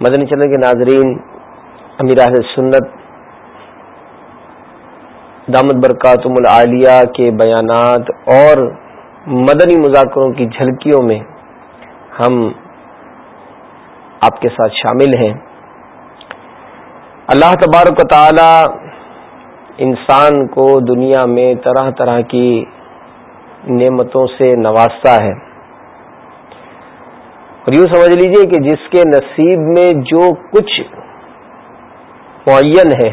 مدنی channel کے ناظرین، امیر اہل سنت، دامت برکاتم العالیہ کے بیانات اور مدنی مذاکروں کی جھلکیوں میں ہم آپ کے ساتھ شامل ہیں۔ اللہ تبارک و تعالی انسان کو دنیا میں طرح طرح کی نعمتوں سے نوازتا ہے۔ اور یوں سمجھ لیجیے کہ جس کے نصیب میں جو کچھ معین ہے،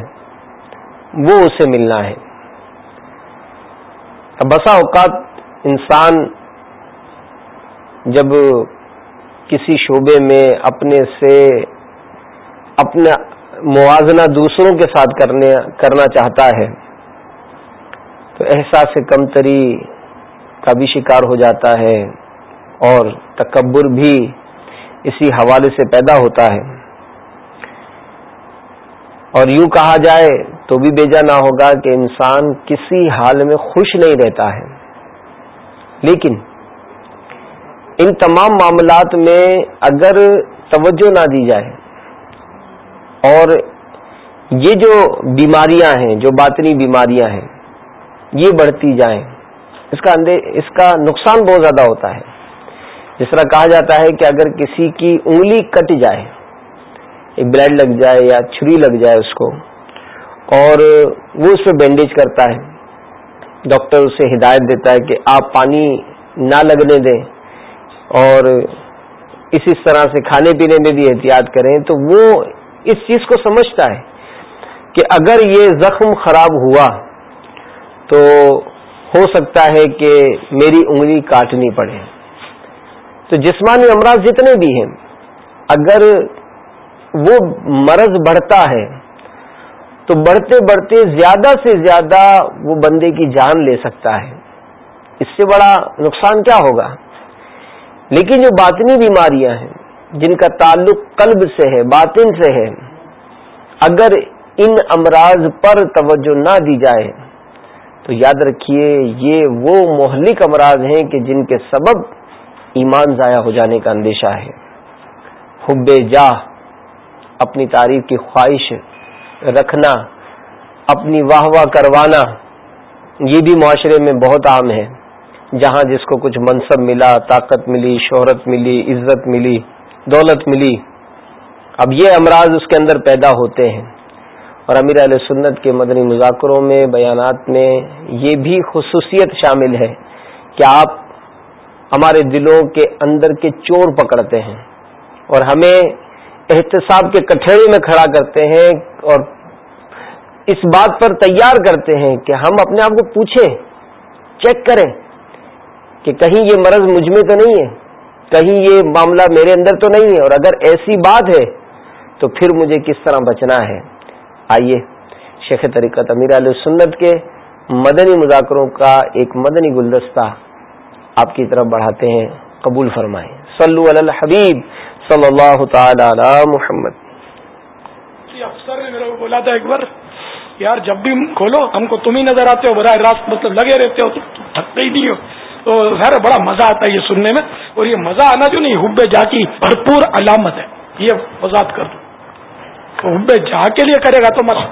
وہ اسے ملنا ہے۔ اب بسا اوقات انسان جب کسی شعبے میں اپنے سے اپنا موازنہ دوسروں کے ساتھ کرنے، کرنا چاہتا ہے، تو احساس کمتری کا بھی شکار ہو جاتا ہے اور تکبر بھی اسی حوالے سے پیدا ہوتا ہے۔ اور یوں کہا جائے تو بھی بیجا نہ ہوگا کہ انسان کسی حال میں خوش نہیں رہتا ہے۔ لیکن ان تمام معاملات میں اگر توجہ نہ دی جائے اور یہ جو بیماریاں ہیں، جو باطنی بیماریاں ہیں، یہ بڑھتی جائیں، اس کا اس کا نقصان بہت زیادہ ہوتا ہے۔ جس طرح کہا جاتا ہے کہ اگر کسی کی انگلی کٹ جائے، ایک بلیڈ لگ جائے یا چھری لگ جائے اس کو، اور وہ اس پہ بینڈیج کرتا ہے، ڈاکٹر اسے ہدایت دیتا ہے کہ آپ پانی نہ لگنے دیں، اور اس اس طرح سے کھانے پینے میں بھی احتیاط کریں، تو وہ اس چیز کو سمجھتا ہے کہ اگر یہ زخم خراب ہوا تو ہو سکتا ہے کہ میری انگلی کاٹنی پڑے۔ تو جسمانی امراض جتنے بھی ہیں، اگر وہ مرض بڑھتا ہے، تو بڑھتے بڑھتے زیادہ سے زیادہ وہ بندے کی جان لے سکتا ہے۔ اس سے بڑا نقصان کیا ہوگا؟ لیکن جو باطنی بیماریاں ہیں، جن کا تعلق قلب سے ہے، باطن سے ہے، اگر ان امراض پر توجہ نہ دی جائے، تو یاد رکھیے، یہ وہ مہلک امراض ہیں کہ جن کے سبب ایمان ضائع ہو جانے کا اندیشہ ہے۔ حب جاہ، اپنی تعریف کی خواہش رکھنا، اپنی واہ واہ کروانا، یہ بھی معاشرے میں بہت عام ہے۔ جہاں جس کو کچھ منصب ملا، طاقت ملی، شہرت ملی، عزت ملی، دولت ملی، اب یہ امراض اس کے اندر پیدا ہوتے ہیں۔ اور امیر علیہ سنت کے مدنی مذاکروں میں، بیانات میں یہ بھی خصوصیت شامل ہے کہ آپ ہمارے دلوں کے اندر کے چور پکڑتے ہیں اور ہمیں احتساب کے کٹھڑے میں کھڑا کرتے ہیں اور اس بات پر تیار کرتے ہیں کہ ہم اپنے آپ کو پوچھیں، چیک کریں کہ کہیں یہ مرض مجھ میں تو نہیں ہے، کہیں یہ معاملہ میرے اندر تو نہیں ہے اور اگر ایسی بات ہے تو پھر مجھے کس طرح بچنا ہے؟ آئیے، شیخ طریقت امیر علیہ سنت کے مدنی مذاکروں کا ایک مدنی گلدستہ آپ کی طرف بڑھاتے ہیں، قبول فرمائیں۔ صلو علی الحبیب صلی اللہ تعالی علی محمد۔ جی، افسر نے میرے کو بولا تھا ایک بار، یار جب بھی کھولو، ہم کو تم ہی نظر آتے ہو، براہ راست مطلب لگے رہتے ہو تھکتے ہی نہیں ہو۔ تو خیر، بڑا مزہ آتا ہے یہ سننے میں، اور یہ مزہ آنا جو نہیں، حب جا کی بھرپور علامت ہے۔ یہ وضاحت کر دوں حب جا کے لیے کرے گا تو مزہ۔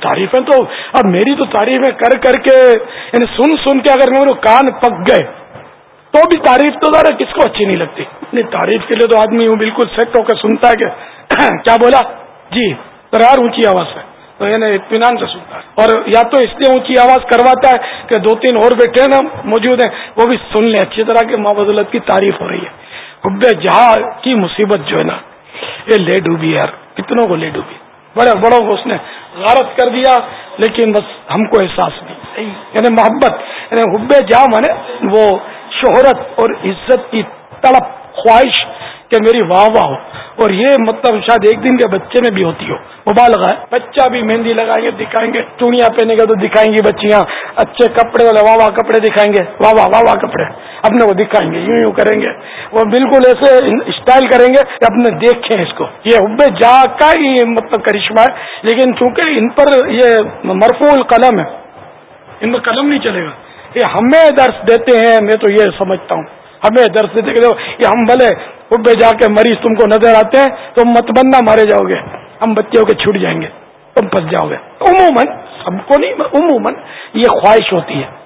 تعریفیں تو، اب میری تو تعریفیں کر کر کے یعنی سن سن کے اگر میرے کان پک گئے تو بھی تعریف تو ذرا کس کو اچھی نہیں لگتی؟ نہیں، تعریف کے لیے تو آدمی ہوں، بالکل سیٹ ہو کے سنتا ہے کہ کیا بولا؟ جی یار اونچی آواز ہے۔ تو یعنی اطمینان سے سنتا ہے۔ اور یا تو اس لیے اونچی آواز کرواتا ہے کہ دو تین اور بیٹھے نا موجود ہیں، وہ بھی سن لیں۔ اچھی طرح کے بدولت کی تعریف ہو رہی ہے۔ حب جہاں کی مصیبت جو ہے نا، یہ لے ڈوبی یار، کتنوں کو لے ڈوبی۔ بڑے بڑوں کو اس نے غارت کر دیا، لیکن بس ہم کو احساس نہیں۔ یعنی محبت یعنی حب جہاں مانے، وہ شہرت اور عزت کی تڑپ، خواہش کہ میری واہ واہ ہو۔ اور یہ مطلب شاید ایک دن کے بچے میں بھی ہوتی ہو۔ مبالغہ ہے۔ بچہ بھی مہندی لگائیں گے، دکھائیں گے۔ چوڑیاں پہنے گا تو دکھائیں گی بچیاں۔ اچھے کپڑے والے واہ واہ کپڑے دکھائیں گے۔ واہ واہ واہ واہ کپڑے۔ اپنے کو دکھائیں گے، یوں یوں کریں گے۔ وہ بالکل ایسے اسٹائل کریں گے کہ اپنے دیکھیں اس کو۔ یہ حب جا کا ہی مطلب کرشمہ ہے۔ لیکن چونکہ ان پر یہ مرفوع القلم ہے، ان میں قلم نہیں چلے گا۔ یہ ہمیں درس دیتے ہیں، میں تو یہ سمجھتا ہوں۔ ہمیں درس دیتے کہ یہ ہم بھلے حبے جا کے مریض تم کو نظر آتے ہیں تم مت مارے جاؤ گے۔ ہم بچے ہو کے چھوٹ جائیں گے۔ تم پھنس جاؤ گے۔ عموماً سب کو نہیں، عموماً یہ خواہش ہوتی ہے۔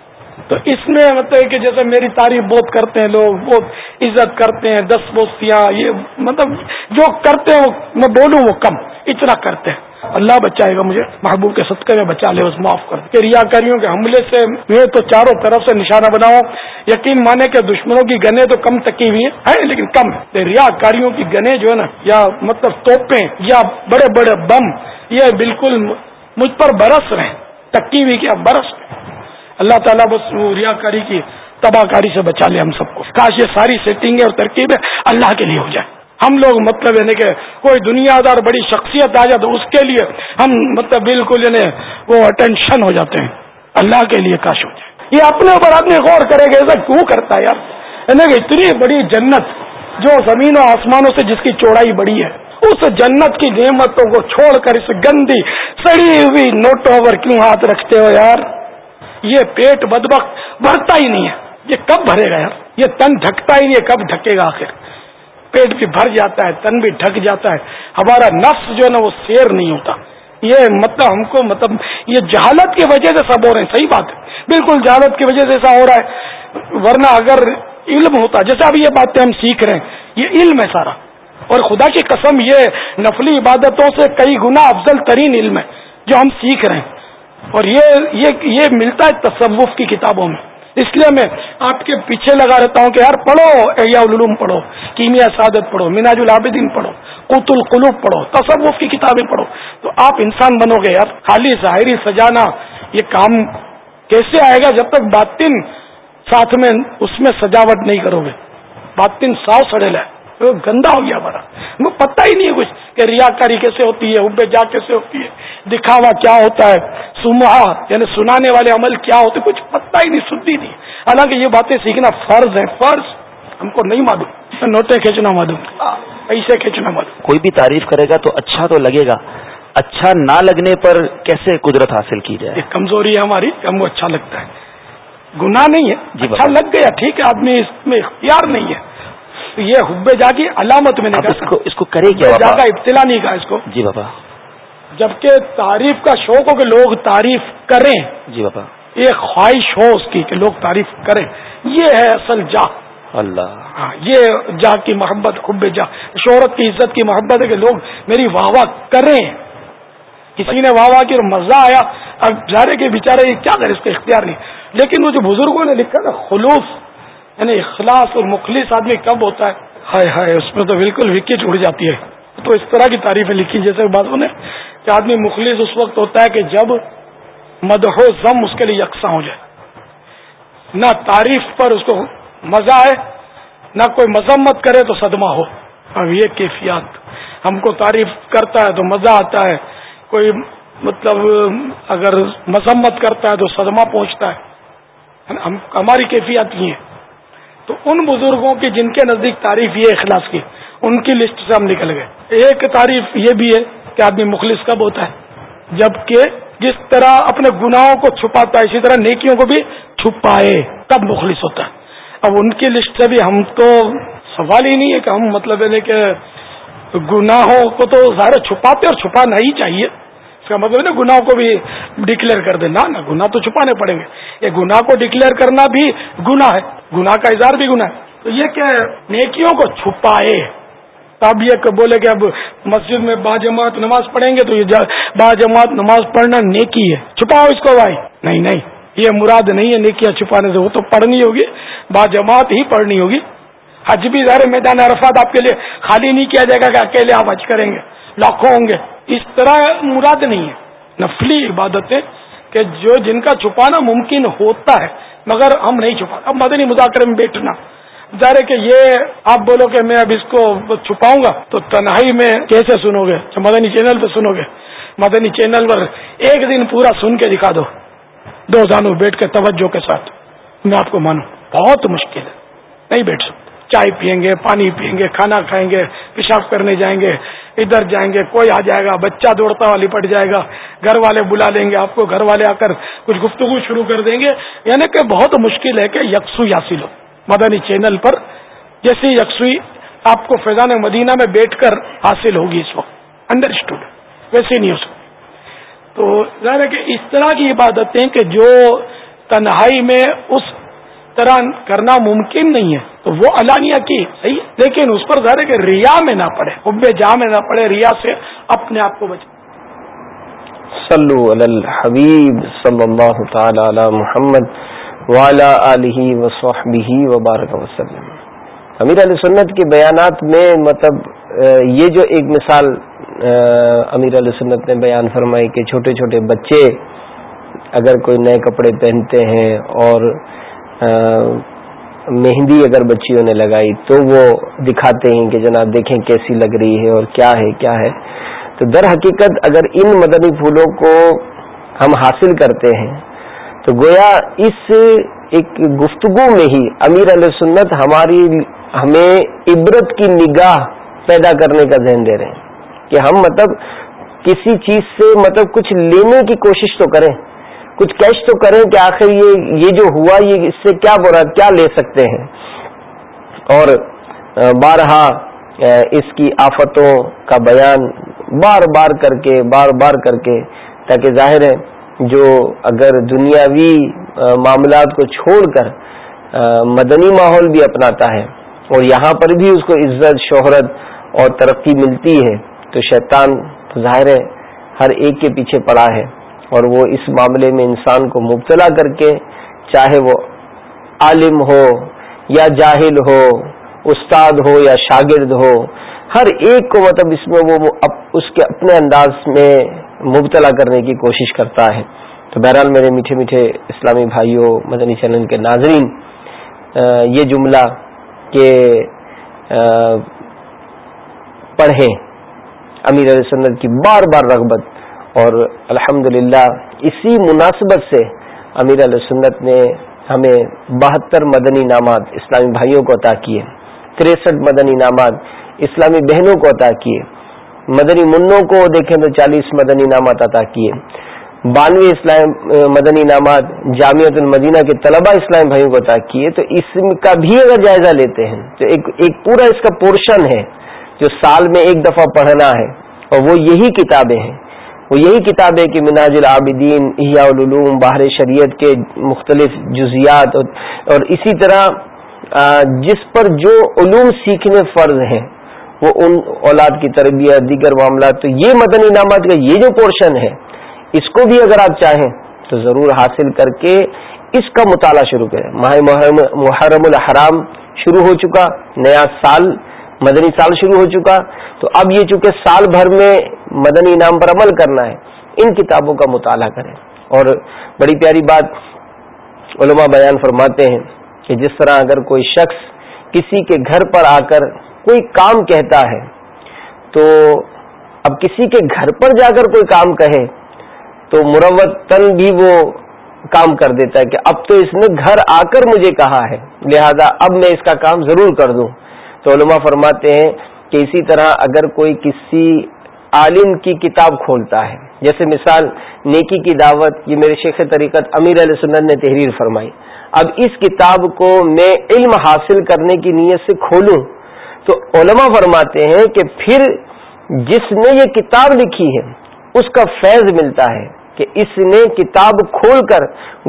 تو اس میں مطلب کہ جیسے میری تعریف بہت کرتے ہیں لوگ، بہت عزت کرتے ہیں، دس بوستیاں، یہ مطلب جو کرتے ہیں وہ، میں بولوں وہ کم، اتنا کرتے ہیں۔ اللہ بچائے گا مجھے، محبوب کے صدقے میں بچا لے، اس معاف کر کہ ریا کاریوں کے حملے سے میں تو چاروں طرف سے نشانہ بناؤں۔ یقین مانے کہ دشمنوں کی گنے تو کم تکی ہوئی ہیں لیکن کم۔ ہے ریا کاریوں کی گنے جو ہے نا، یا مطلب توپیں، یا بڑے بڑے بم، یہ بالکل مجھ پر برس رہے تکی ہوئی کیا؟ برس اللہ تعالیٰ بس ریا کاری کی تباہ کاری سے بچا لے ہم سب کو۔ کاش یہ ساری سیٹنگیں اور ترکیبیں اللہ کے لیے ہو جائے۔ ہم لوگ مطلب یعنی کہ کوئی دنیا دار بڑی شخصیت آ جائے تو اس کے لیے ہم مطلب بالکل یعنی وہ اٹینشن ہو جاتے ہیں۔ اللہ کے لیے کاش ہو جائے۔ یہ اپنے اوپر آدمی غور کرے گا ایسا کیوں کرتا ہے یار۔ یعنی کہ اتنی بڑی جنت جو زمین و آسمانوں سے جس کی چوڑائی بڑی ہے، اس جنت کی نعمتوں کو چھوڑ کر اس گندی سڑی ہوئی نوٹوں پر کیوں ہاتھ رکھتے ہو یار؟ یہ پیٹ بدبخ بھرتا ہی نہیں ہے۔ یہ کب بھرے گا یار؟ یہ تن ڈھکتا ہی نہیں ہے، کب ڈھکے گا آخر؟ پیٹ بھی بھر جاتا ہے تن بھی ڈھک جاتا ہے۔ ہمارا نفس جو ہے نا وہ سیر نہیں ہوتا۔ یہ مطلب ہم کو مطلب یہ جہالت کی وجہ سے سب ہو رہے ہیں۔ صحیح بات ہے۔ بالکل جہالت کی وجہ سے ایسا ہو رہا ہے۔ ورنہ اگر علم ہوتا جیسے ابھی یہ باتیں ہم سیکھ رہے ہیں یہ علم ہے سارا۔ اور خدا کی قسم یہ نفلی عبادتوں سے کئی گنا افضل ترین علم ہے جو ہم سیکھ رہے ہیں۔ اور یہ یہ, یہ ملتا ہے تصوف کی کتابوں میں۔ اس لیے میں آپ کے پیچھے لگا رہتا ہوں کہ یار پڑھو، احیاء العلوم پڑھو، کیمیا سعادت پڑھو، مناج العابدین پڑھو، قوت القلوب پڑھو، تصوف کی کتابیں پڑھو۔ تو آپ انسان بنو گے یار، خالی ظاہری سجانا یہ کام کیسے آئے گا جب تک باطن ساتھ میں اس میں سجاوٹ نہیں کرو گے؟ باطن ساؤ سڑے لائے گندا ہو گیا ہمارا۔ ہمیں پتہ ہی نہیں ہے کچھ کہ ریا کاری کیسے ہوتی ہے ابے جا کیسے ہوتی ہے دکھاوا کیا ہوتا ہے سما یعنی سنانے والے عمل کیا ہوتے کچھ پتہ ہی نہیں سنتی نہیں۔ حالانکہ یہ باتیں سیکھنا فرض ہے فرض ہم کو نہیں معلوم۔ نوٹیں کھینچنا معلوم۔ ایسے کھینچنا معلوم۔ کوئی بھی تعریف کرے گا تو اچھا تو لگے گا۔ اچھا نہ لگنے پر کیسے قدرت حاصل کی جائے؟ یہ کمزوری ہے ہماری ہم کو اچھا لگتا ہے۔ گناہ نہیں ہے جی اچھا لگ گیا ٹھیک ہے آدمی اس میں اختیار نہیں ہے۔ یہ حب جا کی علامت میں نے اس کو کرے کیا جا کا ابتلا نہیں کہا اس کو۔ جی بابا۔ جبکہ تعریف کا شوق ہو کہ لوگ تعریف کریں۔ جی بابا۔ یہ خواہش ہو اس کی کہ لوگ تعریف کریں۔ یہ ہے اصل جا۔ اللہ۔ ہاں یہ جا کی محبت حب جا۔ شہرت کی عزت کی محبت ہے کہ لوگ میری واہ واہ کریں۔ کسی نے واہ واہ کی مزہ آیا۔ اب جارے کے بےچارے یہ کیا کرے اس کا اختیار نہیں۔ لیکن وہ جو بزرگوں نے لکھا نا خلوص۔ یعنی اخلاص اور مخلص آدمی کب ہوتا ہے؟ ہائے ہائے، اس میں تو بالکل وکٹ اڑ جاتی ہے۔ تو اس طرح کی تعریفیں لکھی، جیسے باتوں نے کہ آدمی مخلص اس وقت ہوتا ہے کہ جب مدح و ضم اس کے لیے یکساں ہو جائے۔ نہ تعریف پر اس کو مزہ آئے، نہ کوئی مذمت کرے تو صدمہ ہو۔ اب یہ کیفیات۔ ہم کو تعریف کرتا ہے تو مزہ آتا ہے۔ کوئی مطلب اگر مذمت کرتا ہے تو صدمہ پہنچتا ہے۔ ہماری کیفیات یہ ہیں۔ تو ان بزرگوں کی جن کے نزدیک تعریف یہ اخلاص کی، ان کی لسٹ سے ہم نکل گئے۔ ایک تعریف یہ بھی ہے کہ آدمی مخلص کب ہوتا ہے؟ جبکہ جس طرح اپنے گناہوں کو چھپاتا ہے، اسی طرح نیکیوں کو بھی چھپائے کب مخلص ہوتا ہے۔ اب ان کی لسٹ سے بھی ہم تو سوال ہی نہیں ہے کہ ہم مطلب ہے کہ گناہوں کو تو ظاہر چھپاتے اور چھپانا ہی چاہیے۔ اس کا مطلب نا گناہوں کو بھی ڈکلیئر کر دیں نہ گناہ تو چھپانے پڑیں گے۔ یہ گناہ کو ڈکلیئر کرنا بھی گناہ ہے۔ گناہ کا اظہار بھی گناہ ہے۔ تو یہ کہ نیکیوں کو چھپائے۔ اب یہ بولے کہ اب مسجد میں با جماعت نماز پڑھیں گے تو یہ با جماعت نماز پڑھنا نیکی ہے۔ چھپاؤ اس کو بھائی۔ نہیں نہیں۔ یہ مراد نہیں ہے نیکیاں چھپانے سے۔ وہ تو پڑھنی ہوگی۔ با جماعت ہی پڑھنی ہوگی۔ حج بھی ظاہر میدان عرفات آپ کے لیے خالی نہیں کیا جائے گا کہ اکیلے آپ حج کریں گے۔ لاکھوں ہوں گے۔ اس طرح مراد نہیں ہے۔ نفلی عبادتیں کہ جو جن کا چھپانا ممکن ہوتا ہے، مگر ہم نہیں چھپا اب مدنی مذاکرے میں بیٹھنا۔ ظاہر کہ یہ آپ بولو کہ میں اب اس کو چھپاؤں گا، تو تنہائی میں کیسے سنو گے؟ اچھا، مدنی چینل پہ سنو گے۔ مدنی چینل پر ایک دن پورا سن کے دکھا دو۔ دو زانو بیٹھ کے توجہ کے ساتھ۔ میں آپ کو مانوں۔ بہت مشکل ہے۔ نہیں بیٹھ سکتے۔ چائے پیئیں گے، پانی پیئیں گے، کھانا کھائیں گے، پیشاب کرنے جائیں گے۔ ادھر جائیں گے، کوئی آ جائے گا، بچہ دوڑتا ہوا لپٹ جائے گا گھر والے بلا لیں گے، آپ کو گھر والے آ کر کچھ گفتگو شروع کر دیں گے۔ یعنی کہ بہت مشکل ہے کہ یکسو حاصل ہو مدنی چینل پر جیسی یکسوئی آپ کو فیضان مدینہ میں بیٹھ کر حاصل ہوگی اس وقت انڈرسٹوڈ ویسے نہیں ہو سکتی تو ظاہر ہے کہ اس طرح کی عبادتیں کہ جو تنہائی میں اس طرح کرنا ممکن نہیں ہے۔ تو وہ علانیہ کی صحیح ہے لیکن اس پر ظاہر ہے کہ ریا میں نہ پڑے اب جا میں نہ پڑے، ریا سے اپنے آپ کو بچے۔ صلو علی الحبیب صلی اللہ تعالی علی محمد وعلی آلہ وصحبہ وبارک وسلم۔ امیر علیہ سنت کے بیانات میں مطلب یہ جو ایک مثال امیر علیہ سنت نے بیان فرمائی کہ چھوٹے چھوٹے بچے اگر کوئی نئے کپڑے پہنتے ہیں اور مہندی اگر بچیوں نے لگائی تو وہ دکھاتے ہیں کہ جناب دیکھیں کیسی لگ رہی ہے اور کیا ہے کیا ہے۔ تو در حقیقت اگر ان مدنی پھولوں کو ہم حاصل کرتے ہیں، تو گویا اس ایک گفتگو میں ہی امیر علیہ سنت ہماری، ہمیں عبرت کی نگاہ پیدا کرنے کا ذہن دے رہے ہیں کہ ہم مطلب کسی چیز سے مطلب کچھ لینے کی کوشش تو کریں۔ کچھ کیش تو کریں کہ آخر یہ یہ جو ہوا، یہ اس سے کیا برا، کیا لے سکتے ہیں؟ اور بارہا اس کی آفتوں کا بیان بار بار کر کے، بار بار کر کے، تاکہ ظاہر ہے جو اگر دنیاوی معاملات کو چھوڑ کر مدنی ماحول بھی اپناتا ہے اور یہاں پر بھی اس کو عزت، شہرت اور ترقی ملتی ہے، تو شیطان ظاہر ہے ہر ایک کے پیچھے پڑا ہے۔ اور وہ اس معاملے میں انسان کو مبتلا کر کے چاہے وہ عالم ہو یا جاہل ہو، استاد ہو یا شاگرد ہو، ہر ایک کو مطلب اس میں وہ اس کے اپنے انداز میں مبتلا کرنے کی کوشش کرتا ہے۔ تو بہرحال میرے میٹھے میٹھے اسلامی بھائیوں، مدنی چینل کے ناظرین یہ جملہ کہ پڑھیں۔ امیر علیہ سنت کی بار بار رغبت اور الحمد اسی مناسبت سے امیر علیہ سنت نے ہمیں بہتر مدنی نامات اسلامی بھائیوں کو عطا کیے، تریسٹھ مدنی نامات اسلامی بہنوں کو عطا کیے، مدنی منوں کو دیکھیں تو چالیس مدنی نامات عطا کیے۔ بانوے اسلام، مدنی نامات جامعت المدینہ کے طلبہ اسلامی بھائیوں کو عطا کیے۔ تو اس کا بھی اگر جائزہ لیتے ہیں، تو ایک ایک پورا اس کا پورشن ہے جو سال میں ایک دفعہ پڑھنا ہے اور وہ یہی کتابیں ہیں۔ وہ یہی کتاب ہے کہ مناج العابدین، احیاء العلوم باہر شریعت کے مختلف جزیات اور اسی طرح جس پر جو علوم سیکھنے فرض ہیں، وہ ان اولاد کی تربیت، دیگر معاملات، تو یہ مدنی انعامات کا یہ جو پورشن ہے، اس کو بھی اگر آپ چاہیں، تو ضرور حاصل کر کے اس کا مطالعہ شروع کریں۔ ماہ محرم الحرام شروع ہو چکا، نیا سال، مدنی سال شروع ہو چکا، تو اب یہ چونکہ سال بھر میں مدنی انعام پر عمل کرنا ہے، ان کتابوں کا مطالعہ کریں۔ اور بڑی پیاری بات علماء بیان فرماتے ہیں کہ جس طرح اگر کوئی شخص کسی کے گھر پر آ کر کوئی کام کہتا ہے، تو اب کسی کے گھر پر جا کر کوئی کام کہے، تو مروت تن بھی وہ کام کر دیتا ہے کہ اب تو اس نے گھر آ کر مجھے کہا ہے، لہذا اب میں اس کا کام ضرور کر دوں۔ تو علماء فرماتے ہیں کہ اسی طرح اگر کوئی کسی عالم کی کتاب کھولتا ہے۔ جیسے مثال، نیکی کی دعوت یہ میرے شیخ طریقت امیر علیہ سنت نے تحریر فرمائی۔ اب اس کتاب کو میں علم حاصل کرنے کی نیت سے کھولوں تو علماء فرماتے ہیں کہ پھر جس نے یہ کتاب لکھی ہے، اس کا فیض ملتا ہے۔ کہ اس نے کتاب کھول کر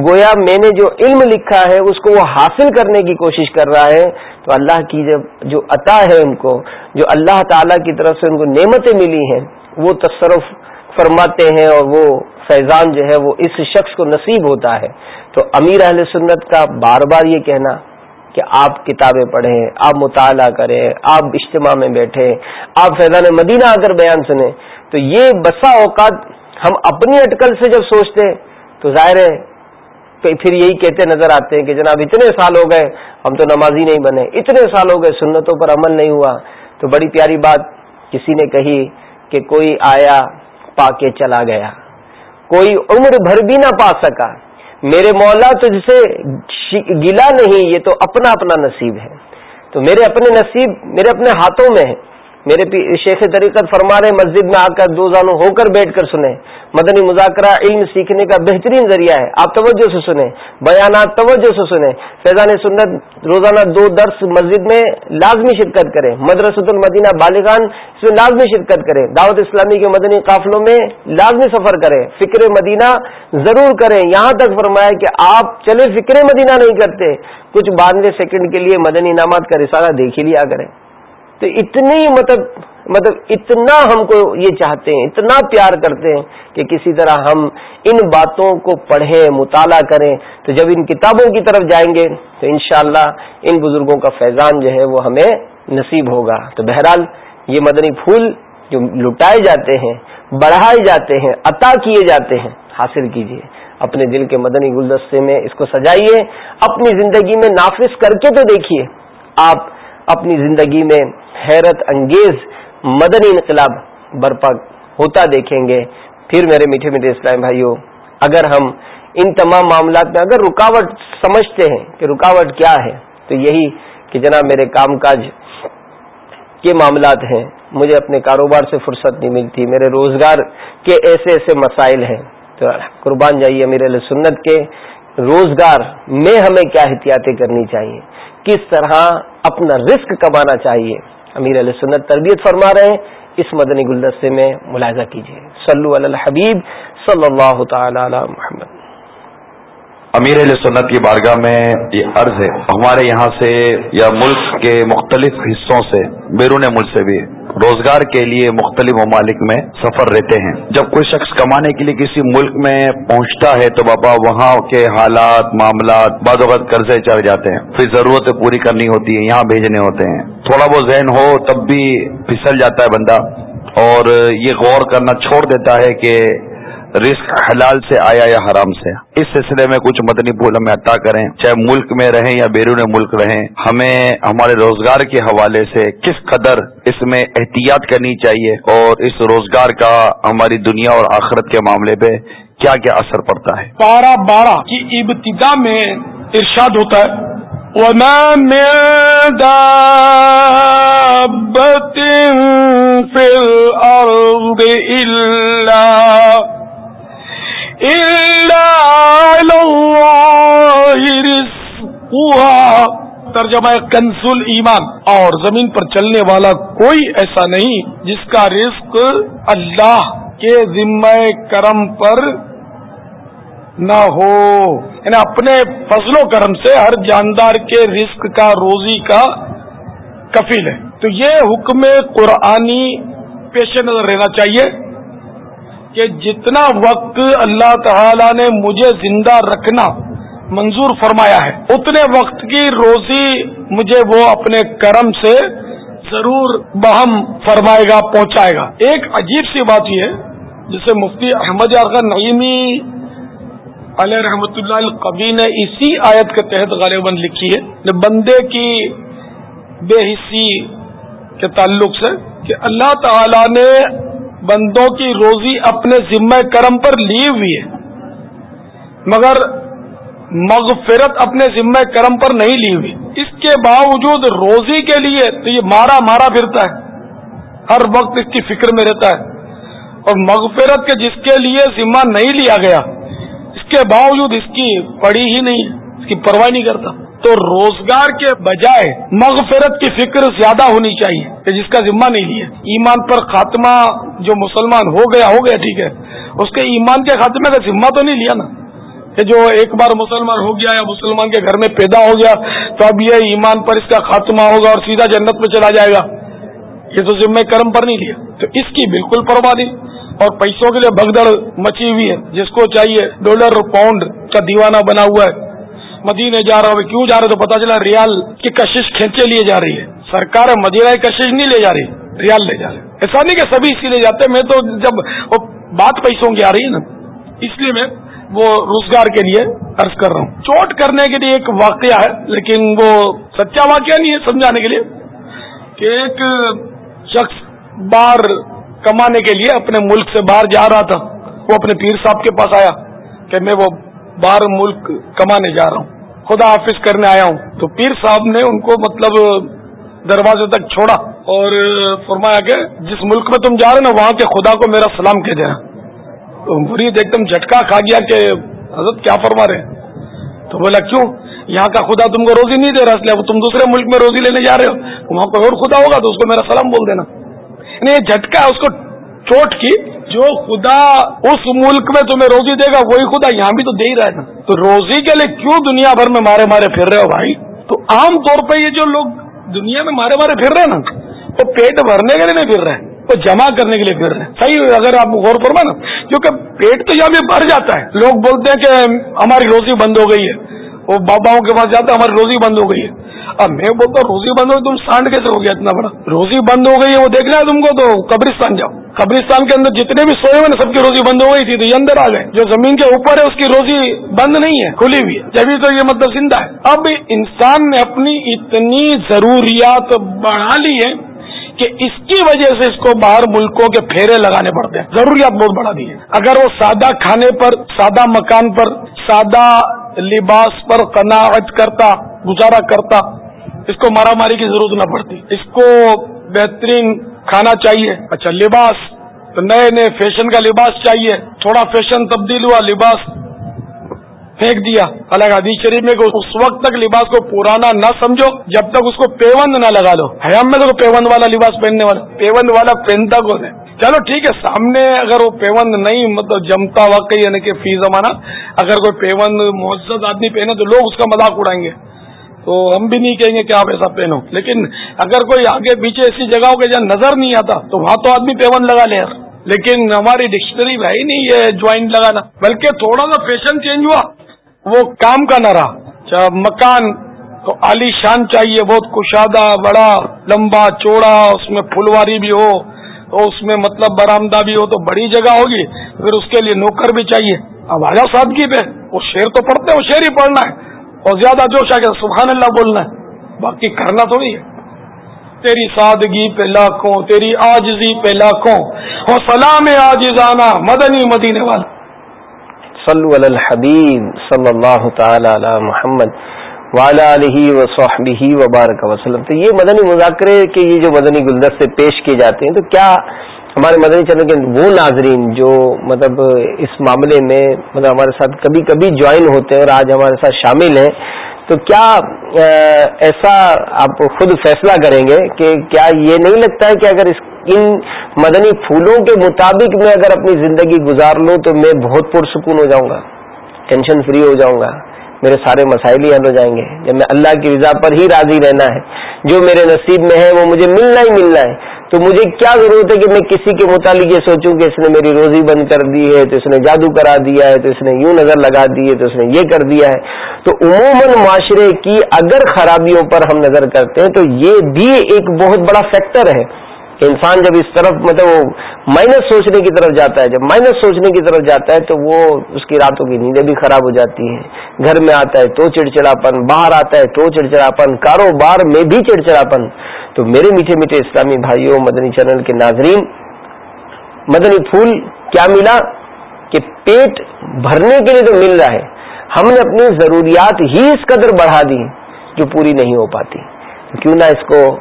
گویا میں نے جو علم لکھا ہے اس کو وہ حاصل کرنے کی کوشش کر رہا ہے، تو اللہ کی جب جو عطا ہے ان کو، جو اللہ تعالی کی طرف سے ان کو نعمتیں ملی ہیں، وہ تصرف فرماتے ہیں اور وہ فیضان جو ہے وہ اس شخص کو نصیب ہوتا ہے۔ تو امیر اہل سنت کا بار بار یہ کہنا کہ آپ کتابیں پڑھیں، آپ مطالعہ کریں، آپ اجتماع میں بیٹھیں، آپ فیضان مدینہ آ کر بیان سنیں۔ تو یہ بسا اوقات ہم اپنی اٹکل سے جب سوچتے ہیں، تو ظاہر ہے پھر یہی کہتے نظر آتے ہیں کہ جناب اتنے سال ہو گئے، ہم تو نمازی نہیں بنے۔ اتنے سال ہو گئے، سنتوں پر عمل نہیں ہوا۔ تو بڑی پیاری بات کسی نے کہی کہ کوئی آیا پا کے چلا گیا۔ کوئی عمر بھر بھی نہ پا سکا۔ میرے مولا تجھ سے گلا نہیں، یہ تو اپنا اپنا نصیب ہے۔ تو میرے اپنے نصیب، میرے اپنے ہاتھوں میں ہے۔ میرے شیخ طریقت فرما رہے مسجد میں آ کر دو زانوں ہو کر بیٹھ کر سنیں۔ مدنی مذاکرہ علم سیکھنے کا بہترین ذریعہ ہے۔ آپ توجہ سے سنیں، بیانات توجہ سے سنیں۔ فیضان سنت روزانہ دو درس مسجد میں لازمی شرکت کریں۔ مدرسۃ المدینہ بالغان اس میں لازمی شرکت کریں۔ دعوت اسلامی کے مدنی قافلوں میں لازمی سفر کریں۔ فکر مدینہ ضرور کریں۔ یہاں تک فرمایا کہ آپ چلے، فکر مدینہ نہیں کرتے۔ کچھ بانوے سیکنڈ کے لیے مدنی انعامات کا رسالہ دیکھ ہی لیا کریں۔ تو اتنی مطلب مطلب اتنا ہم کو یہ چاہتے ہیں، اتنا پیار کرتے ہیں کہ کسی طرح ہم ان باتوں کو پڑھیں، مطالعہ کریں۔ تو جب ان کتابوں کی طرف جائیں گے، تو انشاءاللہ ان بزرگوں کا فیضان جو ہے وہ ہمیں نصیب ہوگا۔ تو بہرحال یہ مدنی پھول جو لٹائے جاتے ہیں، بڑھائے جاتے ہیں، عطا کیے جاتے ہیں، حاصل کیجیے اپنے دل کے مدنی گلدستے میں اس کو سجائیے، اپنی زندگی میں نافذ کر کے تو دیکھیے۔ آپ اپنی زندگی میں حیرت انگیز مدنی انقلاب برپا ہوتا دیکھیں گے۔ پھر میرے میٹھے میٹھے اسلام بھائیوں اگر ہم ان تمام معاملات میں اگر رکاوٹ سمجھتے ہیں کہ رکاوٹ کیا ہے، تو یہی کہ جناب میرے کام کاج کے معاملات ہیں۔ مجھے اپنے کاروبار سے فرصت نہیں ملتی، میرے روزگار کے ایسے ایسے مسائل ہیں۔ تو قربان جائیے میرے سنت کے، روزگار میں ہمیں کیا احتیاطیں کرنی چاہیے۔ کس طرح اپنا رسک کمانا چاہیے۔ امیر علیہ سنت تربیت فرما رہے ہیں۔ اس مدنی گلدستے میں ملاحظہ کیجیے صلو علی الحبیب صلی اللہ تعالی علی محمد۔ امیر علیہ سنت کی بارگاہ میں یہ عرض ہے، ہمارے یہاں سے یا ملک کے مختلف حصوں سے، بیرون ملک سے بھی روزگار کے لیے مختلف ممالک میں سفر رہتے ہیں۔ جب کوئی شخص کمانے کے لیے کسی ملک میں پہنچتا ہے تو بابا وہاں کے حالات، معاملات، بعض اوقات قرضے چڑھ جاتے ہیں۔ پھر ضرورتیں پوری کرنی ہوتی ہیں یہاں بھیجنے ہوتے ہیں۔ تھوڑا بہت ذہن ہو تب بھی پھسل جاتا ہے بندہ اور یہ غور کرنا چھوڑ دیتا ہے کہ رزق حلال سے آیا یا حرام سے؟ اس سلسلے میں کچھ مدنی پھول ہمیں عطا کریں۔ چاہے ملک میں رہیں یا بیرون ملک رہیں، ہمیں ہمارے روزگار کے حوالے سے کس قدر اس میں احتیاط کرنی چاہیے اور اس روزگار کا ہماری دنیا اور آخرت کے معاملے پہ کیا کیا اثر پڑتا ہے؟ بارہ بارہ کی ابتدا میں ارشاد ہوتا ہے ترجمہ کنسل ایمان اور زمین پر چلنے والا کوئی ایسا نہیں جس کا رزق اللہ کے ذمہ کرم پر نہ ہو. یعنی اپنے فضل و کرم سے ہر جاندار کے رزق کا روزی کا کفیل ہے. تو یہ حکم قرآنی پیش نظر رہنا چاہیے. کہ جتنا وقت اللہ تعالی نے مجھے زندہ رکھنا منظور فرمایا ہے، اتنے وقت کی روزی مجھے وہ اپنے کرم سے ضرور بہم فرمائے گا، پہنچائے گا۔ ایک عجیب سی بات یہ ہے، جسے مفتی احمد ارغن نعیمی علیہ رحمۃ اللہ القبی نے اسی آیت کے تحت غالباً لکھی ہے بندے کی بے حصی کے تعلق سے، کہ اللہ تعالی نے بندوں کی روزی اپنے ذمہ کرم پر لی ہوئی ہے، مگر مغفرت اپنے ذمہ کرم پر نہیں لی ہوئی۔ اس کے باوجود روزی کے لیے تو یہ مارا مارا پھرتا ہے، ہر وقت اس کی فکر میں رہتا ہے۔ اور مغفرت کے جس کے لیے ذمہ نہیں لیا گیا، اس کے باوجود اس کی پڑی ہی نہیں، اس کی پرواہ نہیں کرتا۔ تو روزگار کے بجائے مغفرت کی فکر زیادہ ہونی چاہیے کہ جس کا ذمہ نہیں لیا ایمان پر خاتمہ جو مسلمان ہو گیا ہو گیا، ٹھیک ہے۔ اس کے ایمان کے خاتمے کا ذمہ تو نہیں لیا نا۔ کہ جو ایک بار مسلمان ہو گیا یا مسلمان کے گھر میں پیدا ہو گیا، تو اب یہ ایمان پر اس کا خاتمہ ہوگا اور سیدھا جنت میں چلا جائے گا۔ یہ تو ذمہ کرم پر نہیں لیا۔ تو اس کی بالکل پرواہ نہیں۔ اور پیسوں کے لیے بگدڑ مچی ہوئی ہے۔ جس کو چاہیے ڈالر پاؤنڈ کا دیوانہ بنا ہوا ہے۔ مدینے جا رہا ہو کیوں جا رہے تو پتا چلا ریال کی کشش کھینچے لیے جا رہی ہے۔ سرکار مدینہ کی کشش نہیں لے جا رہی، ریال لے جا رہے ایسا نہیں کہ سبھی اسی لیے جاتے، میں تو جب وہ بات پیسوں کی آ رہی ہے نا، اس لیے میں وہ روزگار کے لیے عرض کر رہا ہوں۔ چوٹ کرنے کے لیے ایک واقعہ ہے، لیکن وہ سچا واقعہ نہیں ہے سمجھانے کے لیے کہ ایک شخص باہر کمانے کے لیے اپنے ملک سے باہر جا رہا تھا۔ وہ اپنے پیر صاحب کے پاس آیا کہ میں وہ باہر ملک کمانے جا رہا ہوں، خدا حافظ کرنے آیا ہوں۔ تو پیر صاحب نے ان کو مطلب دروازے تک چھوڑا اور فرمایا کہ جس ملک میں تم جا رہے نا، وہاں کے خدا کو میرا سلام کہہ دینا تو مرید ایک دم جھٹکا کھا گیا کہ حضرت کیا فرما رہے تو بولا، کیوں؟ یہاں کا خدا تم کو روزی نہیں دے رہا، اس لیے تم دوسرے ملک میں روزی لینے جا رہے ہو۔ وہاں کوئی اور خدا ہوگا تو اس کو میرا سلام بول دینا۔ یعنی یہ جھٹکا اس کو چوٹ کی جو خدا اس ملک میں تمہیں روزی دے گا، وہی خدا یہاں بھی تو دے ہی رہا ہے نا۔ تو روزی کے لیے کیوں دنیا بھر میں مارے مارے پھر رہے ہو بھائی؟ تو عام طور پہ یہ جو لوگ دنیا میں مارے مارے پھر رہے ہیں نا، وہ پیٹ بھرنے کے لیے نہیں پھر رہے، وہ جمع کرنے کے لیے پھر رہے۔ ہیں صحیح اگر آپ غور فرما نا، کیونکہ پیٹ تو یہاں بھی بھر جاتا ہے۔ لوگ بولتے ہیں کہ ہماری روزی بند ہو گئی ہے۔ وہ باباؤں کے پاس جاتا ہے، ہماری روزی بند ہو گئی ہے۔ اب میں بولتا ہوں، روزی بند ہو تم سانڈ کیسے ہو گیا اتنا بڑا؟ روزی بند ہو گئی ہے، وہ دیکھنا ہے تم کو تو قبرستان جاؤ۔ قبرستان کے اندر جتنے بھی سوئے ہوئے سب کی روزی بند ہو گئی تھی، تو یہ اندر آ گئے۔ جو زمین کے اوپر ہے، اس کی روزی بند نہیں ہے، کھلی ہوئی ہے۔ جبھی تو یہ مطلب زندہ ہے۔ اب انسان نے اپنی اتنی ضروریات بڑھا لی ہے کہ اس کی وجہ سے اس کو باہر ملکوں کے پھیرے لگانے پڑتے ہیں۔ ضروریات بہت بڑھا دی ہے اگر وہ سادہ کھانے پر، سادہ مکان پر، سادہ لباس پر قناعت کرتا، گزارا کرتا۔ اس کو مارا ماری کی ضرورت نہ پڑتی۔ اس کو بہترین کھانا چاہیے۔ اچھا لباس۔ تو نئے نئے فیشن کا لباس چاہیے۔ تھوڑا فیشن تبدیل ہوا، لباس پھینک دیا۔ الگ حدیث شریف میں اس وقت تک لباس کو پرانا نہ سمجھو، جب تک اس کو پیوند نہ لگا لو۔ حیام میں تو پیوند والا لباس پہننے والا، پیوند والا پہنتا کون ہے؟ چلو ٹھیک ہے، سامنے اگر وہ پیوند نہیں مطلب جمتا واقعی یعنی کہ فی زمانہ، اگر کوئی پیوند معزز آدمی پہنے تو لوگ اس کا مذاق اڑائیں گے۔ تو ہم بھی نہیں کہیں گے کہ آپ ایسا پہنو۔ لیکن اگر کوئی آگے پیچھے ایسی جگہ ہو کہ جہاں نظر نہیں آتا، تو وہاں تو آدمی پیون لگا لے لیکن ہماری ڈکشنری میں ہی نہیں یہ جوائنٹ لگانا۔ بلکہ تھوڑا سا فیشن چینج ہوا، وہ کام کا نہ رہا اچھا، مکان تو عالی شان چاہیے، بہت کشادہ، بڑا، لمبا، چوڑا، اس میں پھلواری بھی ہو۔ تو اس میں مطلب برآمدہ بھی ہو تو بڑی جگہ ہوگی، پھر اس کے لیے نوکر بھی چاہیے۔ اب آجا سادگی پہ، وہ شیر تو پڑھتے ہیں، وہ شیر ہی پڑھنا ہے۔ اور زیادہ جوش آ گیا سبحان اللہ بولنا ہے۔ باقی کرنا تھوڑی ہے۔ تیری سادگی پہ لاکھوں، تیری آجزی پہ لاکھوں۔ اور سلام آجزانہ، مدنی مدینے والا۔ صلو علی الحبیب صلی اللہ تعالی علی محمد۔ والا علیہ و وبارک وسلم۔ تو یہ مدنی مذاکرے کے یہ جو مدنی گلدستے پیش کیے جاتے ہیں، تو کیا ہمارے مدنی چینل کے وہ ناظرین جو مطلب اس معاملے میں مطلب ہمارے ساتھ کبھی کبھی جوائن ہوتے ہیں اور آج ہمارے ساتھ شامل ہیں، تو کیا ایسا آپ خود فیصلہ کریں گے کہ کیا یہ نہیں لگتا ہے کہ اگر اس، ان مدنی پھولوں کے مطابق میں اگر اپنی زندگی گزار لوں تو میں بہت پرسکون ہو جاؤں گا، ٹینشن فری ہو جاؤں گا؟ میرے سارے مسائل ہی حل ہو جائیں گے۔ جب میں اللہ کی رضا پر ہی راضی رہنا ہے، جو میرے نصیب میں ہے، وہ مجھے ملنا ہی ملنا ہے۔ تو مجھے کیا ضرورت ہے کہ میں کسی کے متعلق یہ سوچوں کہ اس نے میری روزی بند کر دی ہے، تو اس نے جادو کرا دیا ہے، تو اس نے یوں نظر لگا دی ہے، تو اس نے یہ کر دیا ہے۔ تو عموماً معاشرے کی اگر خرابیوں پر ہم نظر کرتے ہیں، تو یہ بھی ایک بہت بڑا فیکٹر ہے۔ انسان جب اس طرف مطلب وہ مائنس سوچنے کی طرف جاتا ہے، جب مائنس سوچنے کی طرف جاتا ہے تو وہ اس کی راتوں کی نیندیں بھی خراب ہو جاتی ہیں۔ گھر میں آتا ہے تو چڑچڑاپن، باہر آتا ہے تو چڑچڑاپن، کاروبار میں بھی چڑچڑاپن۔ تو میرے میٹھے میٹھے اسلامی بھائیوں، مدنی چینل کے ناظرین، مدنی پھول کیا ملا؟ کہ پیٹ بھرنے کے لیے تو مل رہا ہے۔ ہم نے اپنی ضروریات ہی اس قدر بڑھا دی جو پوری نہیں ہو پاتی۔ کیوں نہ اس کو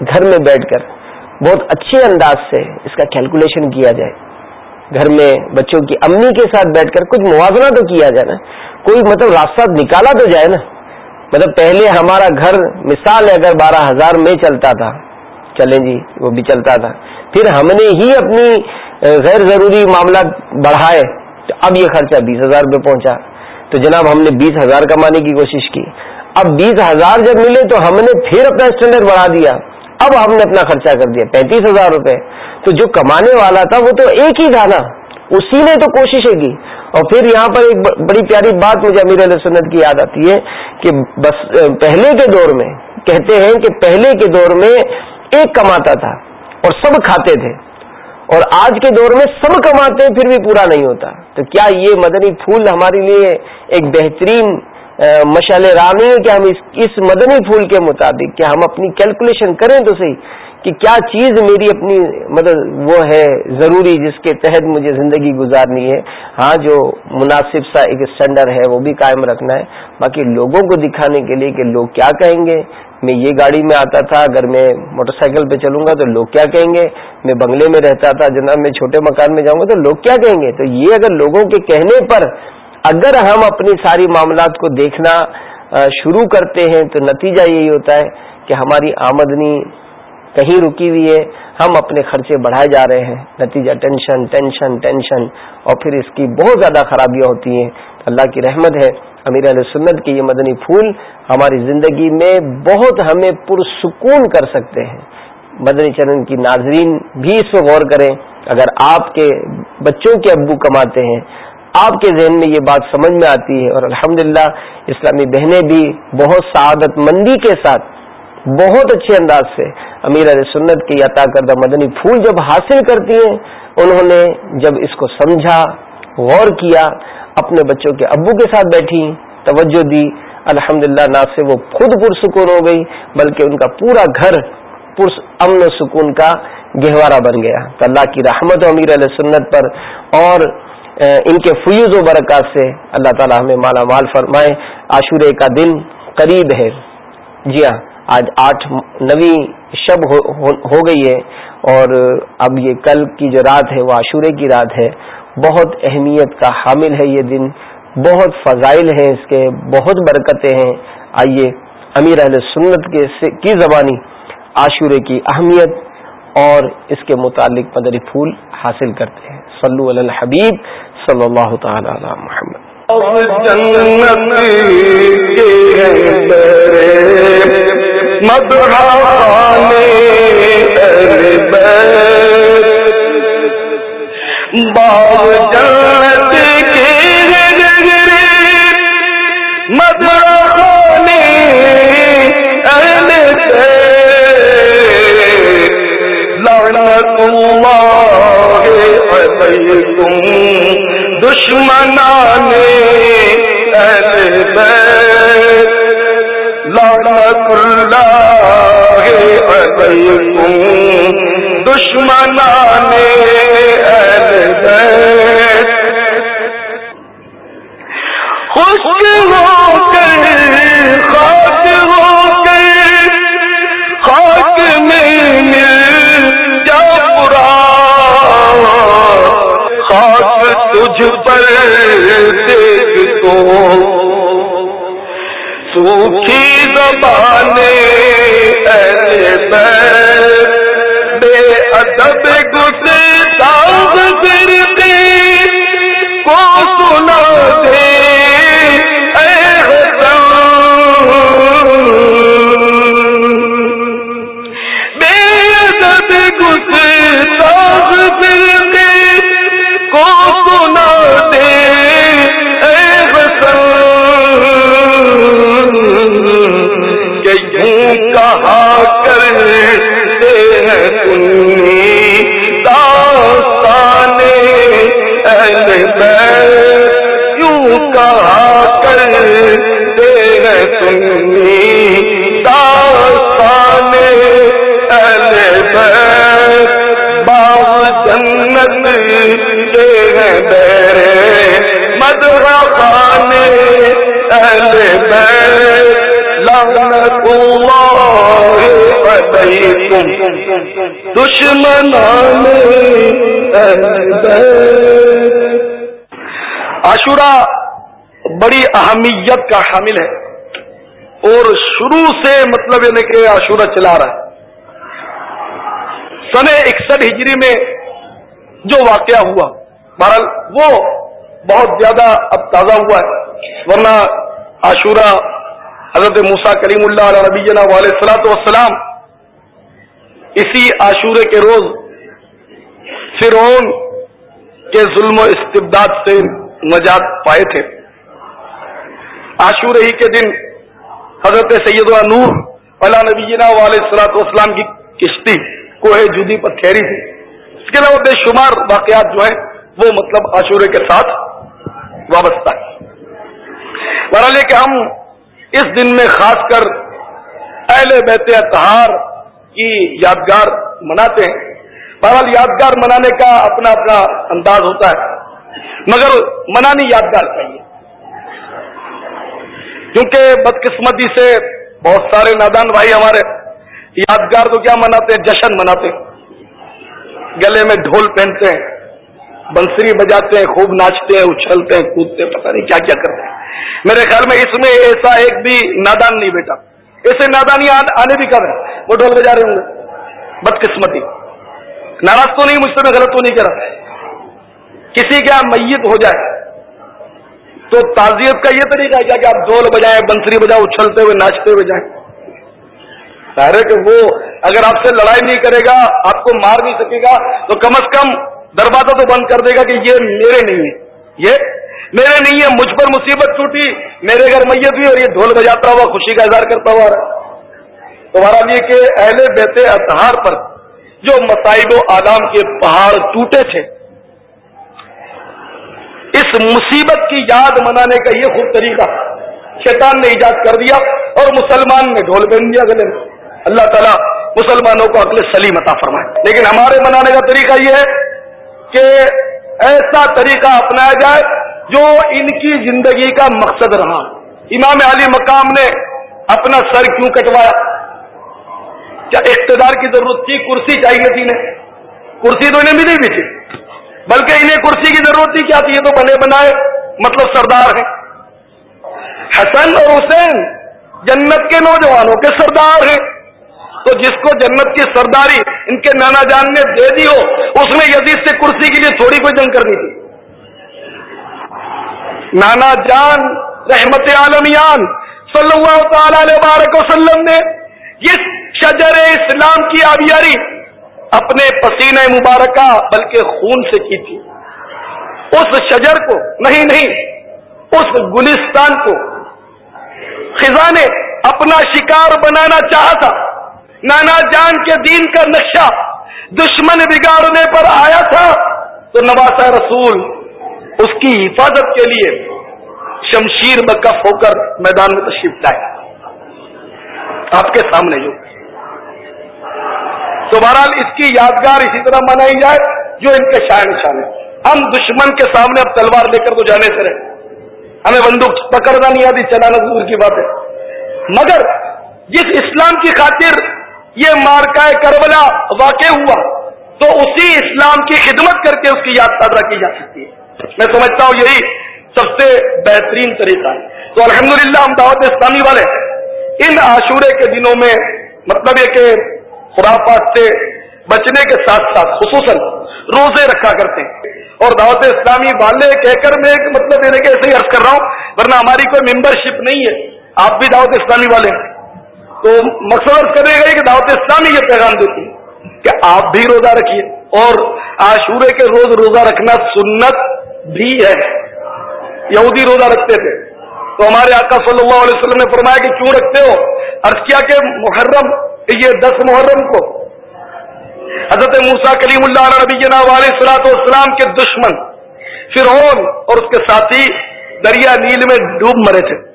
گھر میں بیٹھ کر بہت اچھے انداز سے اس کا کیلکولیشن کیا جائے۔ گھر میں بچوں کی امی کے ساتھ بیٹھ کر کچھ موازنہ تو کیا جائے نا۔ کوئی مطلب راستہ نکالا تو جائے نا۔ مطلب پہلے ہمارا گھر مثال ہے، اگر بارہ ہزار میں چلتا تھا۔ چلیں جی وہ بھی چلتا تھا۔ پھر ہم نے ہی اپنی غیر ضروری معاملہ بڑھائے۔ تو اب یہ خرچہ بیس ہزار روپے پہنچا۔ تو جناب ہم نے بیس ہزار کمانے کی کوشش کی۔ اب بیس ہزار جب ملے تو ہم نے پھر اپنا اسٹینڈرڈ بڑھا دیا۔ اب ہم نے اپنا خرچہ کر دیا، پینتیس ہزار روپے۔ تو جو کمانے والا تھا، وہ تو ایک ہی تھا نا۔ اسی نے تو کوششیں کی۔ اور پھر یہاں پر ایک بڑی پیاری بات مجھے امیر علیہ سنت کی یاد آتی ہے کہ بس پہلے کے دور میں کہتے ہیں کہ پہلے کے دور میں ایک کماتا تھا اور سب کھاتے تھے۔ اور آج کے دور میں سب کماتے ہیں پھر بھی پورا نہیں ہوتا۔ تو کیا یہ مدنی پھول ہمارے لیے ایک بہترین مشعل راہ نہیں ہے کہ ہم اس مدنی پھول کے مطابق کیا ہم اپنی کیلکولیشن کریں تو صحیح، کہ کیا چیز میری اپنی مطلب وہ ہے ضروری جس کے تحت مجھے زندگی گزارنی ہے۔ ہاں جو مناسب سا ایک اسٹینڈرڈ ہے، وہ بھی قائم رکھنا ہے۔ باقی لوگوں کو دکھانے کے لیے کہ لوگ کیا کہیں گے۔ میں یہ گاڑی میں آتا تھا، اگر میں موٹر سائیکل پہ چلوں گا تو لوگ کیا کہیں گے؟ میں بنگلے میں رہتا تھا، جناب میں چھوٹے مکان میں جاؤں گا تو لوگ کیا کہیں گے؟ تو یہ اگر لوگوں کے کہنے پر اگر ہم اپنی ساری معاملات کو دیکھنا شروع کرتے ہیں تو نتیجہ یہی ہوتا ہے کہ ہماری آمدنی کہیں رکی ہوئی ہے، ہم اپنے خرچے بڑھائے جا رہے ہیں۔ نتیجہ ٹینشن ٹینشن ٹینشن، اور پھر اس کی بہت زیادہ خرابیاں ہوتی ہیں۔ اللہ کی رحمت ہے، امیر علیہ سنت کے یہ مدنی پھول ہماری زندگی میں بہت ہمیں پرسکون کر سکتے ہیں۔ مدنی چرن کی ناظرین بھی اس پہ غور کریں۔ اگر آپ کے بچوں کے ابو کماتے ہیں آپ کے ذہن میں یہ بات سمجھ میں آتی ہے اور الحمدللہ اسلامی بہنیں بھی بہت سعادت مندی کے ساتھ بہت اچھے انداز سے امیر علیہ سنت کی عطا کردہ مدنی پھول جب حاصل کرتی ہیں، انہوں نے جب اس کو سمجھا، غور کیا، اپنے بچوں کے ابو کے ساتھ بیٹھی، توجہ دی الحمد للہ نہ سے وہ خود پرسکون ہو گئی، بلکہ ان کا پورا گھر پرس امن و سکون کا گہوارہ بن گیا۔ تو اللہ کی رحمت و امیر علیہ سنت پر اور ان کے فیوز و برکات سے اللہ تعالیٰ ہمیں مالا مال فرمائے۔ عاشورے کا دن قریب ہے۔ جی ہاں آج آٹھ نویں شب ہو گئی ہے اور اب یہ کل کی جو رات ہے، وہ عاشورے کی رات ہے۔ بہت اہمیت کا حامل ہے یہ دن۔ بہت فضائل ہیں اس کے، بہت برکتیں ہیں۔ آئیے امیر اہل سنت کے کی زبانی عاشورے کی اہمیت اور اس کے متعلق مدری پھول حاصل کرتے ہیں صلو علی الحبیب صلی اللہ تعالی علی محمد مدرانے علیکم دشمنانے اہل بیت۔ لعنت اللہ علیکم دشمنان اہل بیت۔ مجھ پر دیکھ تو سوکھی زبان اہل یوں کہا کرتے ہیں سنی داستان اہل بیت، باغ جنت کے ہیں بیرے مدرہ خانے اہل بیت۔ دشمن عاشورہ بڑی اہمیت کا حامل ہے اور شروع سے مطلب یعنی کہ عاشورہ چلا رہا ہے۔ سن اکسٹھ ہجری میں جو واقعہ ہوا، بہرحال وہ بہت زیادہ اب تازہ ہوا ہے۔ ورنہ عاشورہ حضرت موسا کریم اللہ علیہ نبی علیہ السلاۃ والسلام اسی عاشورے کے روز فرعون کے ظلم و استبداد سے نجات پائے تھے۔ عاشور ہی کے دن حضرت سید نور علیہ نبی جناب علیہ السلاۃ والسلام کی کشتی کوہ جدی پر ٹھہری تھی۔ اس کے علاوہ بے شمار واقعات جو ہیں، وہ مطلب عاشورے کے ساتھ وابستہ ہے بہرحال کہ ہم اس دن میں خاص کر اہل بیت اتہار کی یادگار مناتے ہیں۔ بہرحال یادگار منانے کا اپنا اپنا انداز ہوتا ہے۔ مگر منانی یادگار چاہیے۔ کیونکہ بدقسمتی سے بہت سارے نادان بھائی ہمارے یادگار کو کیا مناتے ہیں؟ جشن مناتے ہیں۔ گلے میں ڈھول پہنتے ہیں، بنسری بجاتے ہیں، خوب ناچتے ہیں، اچھلتے ہیں، کودتے ہیں، پتہ نہیں کیا کیا کرتے ہیں۔ میرے خیال میں اس میں ایسا ایک بھی نادان نہیں بیٹا۔ ایسے نادانی آنے بھی کر رہے وہ ڈھول بجا رہے ہوں گے۔ بدقسمتی۔ ناراض تو نہیں، مجھ سے میں غلط تو نہیں کر رہا۔ کسی کا میت ہو جائے تو تعزیت کا یہ طریقہ ہے کیا کہ آپ ڈول بجائیں، بنسری بجائے اچھلتے ہوئے، ناچتے ہوئے جائیں۔ ظاہر ہے کہ وہ اگر آپ سے لڑائی نہیں کرے گا، آپ کو مار نہیں سکے گا، تو کم از کم دروازہ تو بند کر دے گا کہ یہ میرے نہیں ہے یہ میرے نہیں ہے مجھ پر مصیبت ٹوٹی، میرے گھر میت بھی اور یہ ڈھول بجاتا ہوا، خوشی کا اظہار کرتا ہوا رہا تمہارا یہ کہ اہل بیتے اتہار پر جو مسائل و آدام کے پہاڑ ٹوٹے تھے اس مصیبت کی یاد منانے کا یہ خوب طریقہ شیطان نے ایجاد کر دیا اور مسلمان نے ڈھول پہن دیا گلے میں۔ اللہ تعالیٰ مسلمانوں کو عقل سلیم عطا فرمائے۔ لیکن ہمارے منانے کا طریقہ یہ ہے کہ ایسا طریقہ اپنایا جائے جو ان کی زندگی کا مقصد رہا۔ امام علی مقام نے اپنا سر کیوں کٹوایا؟ کیا اقتدار کی ضرورت تھی؟ کرسی چاہیے تھی انہیں۔ کرسی تو انہیں ملی بھی تھی۔ بلکہ انہیں کرسی کی ضرورت نہیں کیا تھی یہ تو بنے بنائے مطلب سردار ہیں۔ حسن اور حسین جنت کے نوجوانوں کے سردار ہیں۔ تو جس کو جنت کی سرداری ان کے نانا جان نے دے دی ہو، اس میں یزید سے کرسی کے لیے تھوڑی کوئی جنگ کرنی تھی۔ نانا جان رحمت عالمیان صلی اللہ تعالی علیہ وبارک وسلم نے اس شجر اسلام کی آبیاری اپنے پسینہ مبارکہ بلکہ خون سے کی تھی اس شجر کو، نہیں نہیں، اس گلستان کو۔ خزاں نے اپنا شکار بنانا چاہا تھا۔ نانا جان کے دین کا نقشہ دشمن بگاڑنے پر آیا تھا۔ تو نواسا رسول، اس کی حفاظت کے لیے شمشیر بکف ہو کر میدان میں تشریف لائے۔ آپ کے سامنے جو۔ تو بہرحال اس کی یادگار اسی طرح منائی جائے جو ان کے شاع نشان ہے ہم دشمن کے سامنے اب تلوار لے کر تو جانے سے رہے۔ ہمیں بندوق پکڑنا نہیں آتی، چلانا دور کی بات ہے۔ مگر جس اسلام کی خاطر یہ مارکائے کربلا واقع ہوا، تو اسی اسلام کی خدمت کر کے اس کی یاد تازہ کی جا سکتی ہے۔ میں سمجھتا ہوں یہی سب سے بہترین طریقہ ہے۔ تو الحمدللہ ہم دعوت اسلامی والے ان عاشورے کے دنوں میں مطلب یہ کہ خرافات سے بچنے کے ساتھ ساتھ، خصوصاً روزے رکھا کرتے ہیں۔ اور دعوت اسلامی والے کہہ کر میں ایک مطلب دینے کے ایسے ہی عرض کر رہا ہوں، ورنہ ہماری کوئی ممبر شپ نہیں ہے۔ آپ بھی دعوت اسلامی والے ہیں۔ تو مقصد عرض کرے گا کہ دعوت اسلامی یہ پیغام دیتی ہے کہ آپ بھی روزہ رکھیے۔ اور عاشورے کے روز روزہ رکھنا سنت بھی ہے۔ یہودی روزہ رکھتے تھے۔ تو ہمارے آقا صلی اللہ علیہ وسلم نے فرمایا کہ کیوں رکھتے ہو؟ عرض کیا کہ محرم یہ دس محرم کو حضرت موسا کلیم اللہ نبی جناب علیہ سلاط والسلام کے دشمن فرعون اور اس کے ساتھی دریا نیل میں ڈوب مرے تھے۔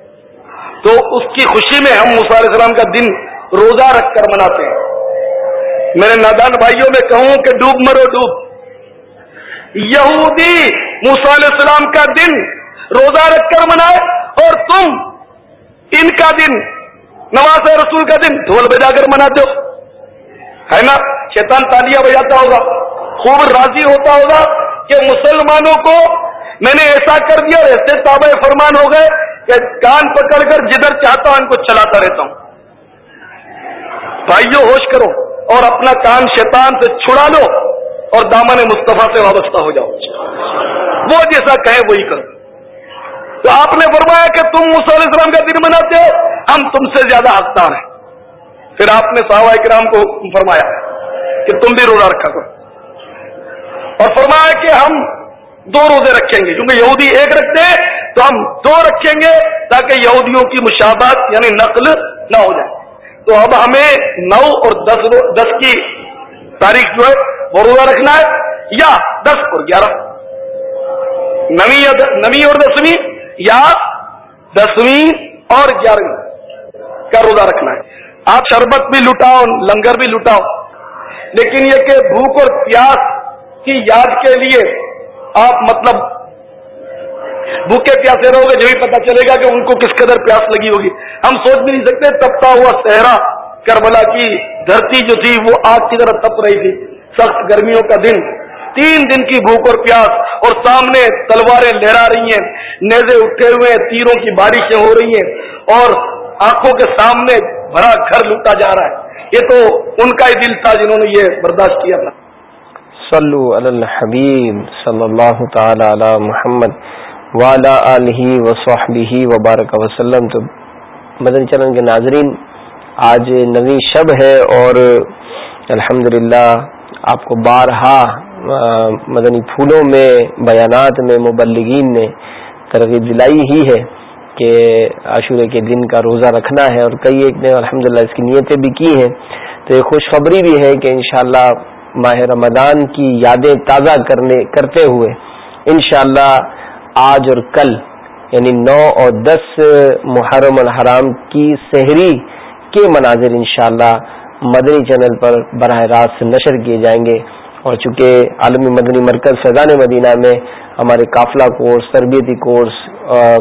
تو اس کی خوشی میں ہم موسا علیہ السلام کا دن روزہ رکھ کر مناتے ہیں۔ میرے نادان بھائیوں میں کہوں کہ ڈوب مرو ڈوب۔ یہودی موسا علیہ السلام کا دن روزہ رکھ کر منائے اور تم ان کا دن نواز رسول کا دن، ڈھول بجا کر مناتے ہو۔ ہے نا؟ شیطان تالیاں بجاتا ہوگا۔ خوب راضی ہوتا ہوگا کہ مسلمانوں کو میں نے ایسا کر دیا اور ایسے تابع فرمان ہو گئے کہ کان پکڑ کر جدھر چاہتا ہوں ان کو چلاتا رہتا ہوں۔ بھائیو، ہوش کرو اور اپنا کان شیطان سے چھڑا لو اور دامن مصطفیٰ سے وابستہ ہو جاؤ۔ وہ جیسا کہے وہی کرو۔ تو آپ نے فرمایا کہ تم علیہ السلام کا دن مناتے ہو، ہم تم سے زیادہ حقدار ہیں۔ پھر آپ نے صحابہ کرام کو فرمایا کہ تم بھی روزہ رکھا کرو۔ اور فرمایا کہ ہم دو روزے رکھیں گے، کیونکہ یہودی ایک رکھتے ہیں تو ہم دو رکھیں گے تاکہ یہودیوں کی مشابات یعنی نقل نہ ہو جائے۔ تو اب ہمیں نو اور دس دس کی تاریخ جو ہے، وہ روزہ رکھنا ہے یا دس اور گیارہ؟ نویں اور دسویں؟ یا دسویں اور گیارہویں کا روزہ رکھنا ہے۔ آپ شربت بھی لٹاؤ، لنگر بھی لٹاؤ۔ لیکن یہ کہ بھوک اور پیاس کی یاد کے لیے آپ مطلب بھوکے پیاسے رہو گے جو بھی پتا چلے گا کہ ان کو کس قدر پیاس لگی ہوگی۔ ہم سوچ بھی نہیں سکتے تپتا ہوا صحرا کربلا کی دھرتی جو تھی وہ آگ کی طرح تپ رہی تھی۔ سخت گرمیوں کا دن تین دن کی بھوک اور پیاس اور سامنے تلواریں لہرا رہی ہیں۔ نیزے اٹھے ہوئے تیروں کی بارشیں ہو رہی ہیں اور آنکھوں کے سامنے بھرا گھر لوٹا جا رہا ہے۔ یہ تو ان کا ہی دل تھا جنہوں نے یہ برداشت کیا تھا۔ صلو علی الحبیب صلی اللہ تعالی علی محمد والا علیہ وصحبہ وبارک وسلم۔ تو مدن چلن کے ناظرین، آج نوی شب ہے اور الحمدللہ آپ کو بارہا مدنی پھولوں میں، بیانات میں مبلگین نے ترغیب دلائی ہی ہے کہ عاشورے کے دن کا روزہ رکھنا ہے اور کئی ایک نے الحمد اس کی نیتیں بھی کی ہیں۔ تو یہ خوشخبری بھی ہے کہ انشاءاللہ ماہ رمضان کی یادیں تازہ کرنے، کرتے ہوئے انشاءاللہ آج اور کل یعنی نو اور دس محرم الحرام کی سحری کے مناظر انشاءاللہ مدنی چینل پر براہ راست نشر کیے جائیں گے۔ اور چونکہ عالمی مدنی مرکز فیضان مدینہ میں ہمارے قافلہ کورس، تربیتی کورس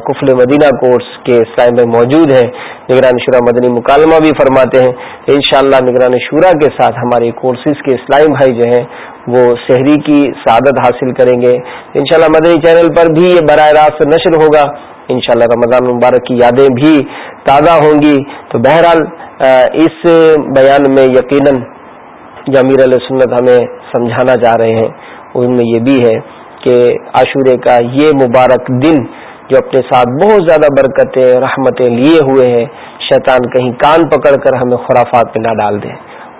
کفل مدینہ کورس کے سائے میں موجود ہیں۔ نگران شورا مدنی مکالمہ بھی فرماتے ہیں۔ انشاءاللہ اللہ نگران شورا کے ساتھ ہمارے کورسز کے اسلام بھائی جو ہیں، وہ شہری کی سعادت حاصل کریں گے۔ انشاءاللہ مدنی چینل پر بھی یہ براہ راست نشر ہوگا۔ انشاءاللہ رمضان مبارک کی یادیں بھی تازہ ہوں گی۔ تو بہرحال اس بیان میں یقیناً جو امیر علیہ سنت ہمیں سمجھانا چاہ رہے ہیں ان میں یہ بھی ہے کہ عاشورے کا یہ مبارک دن جو اپنے ساتھ بہت زیادہ برکتیں، رحمتیں لیے ہوئے ہیں، شیطان کہیں کان پکڑ کر ہمیں خرافات پہ نہ ڈال دے۔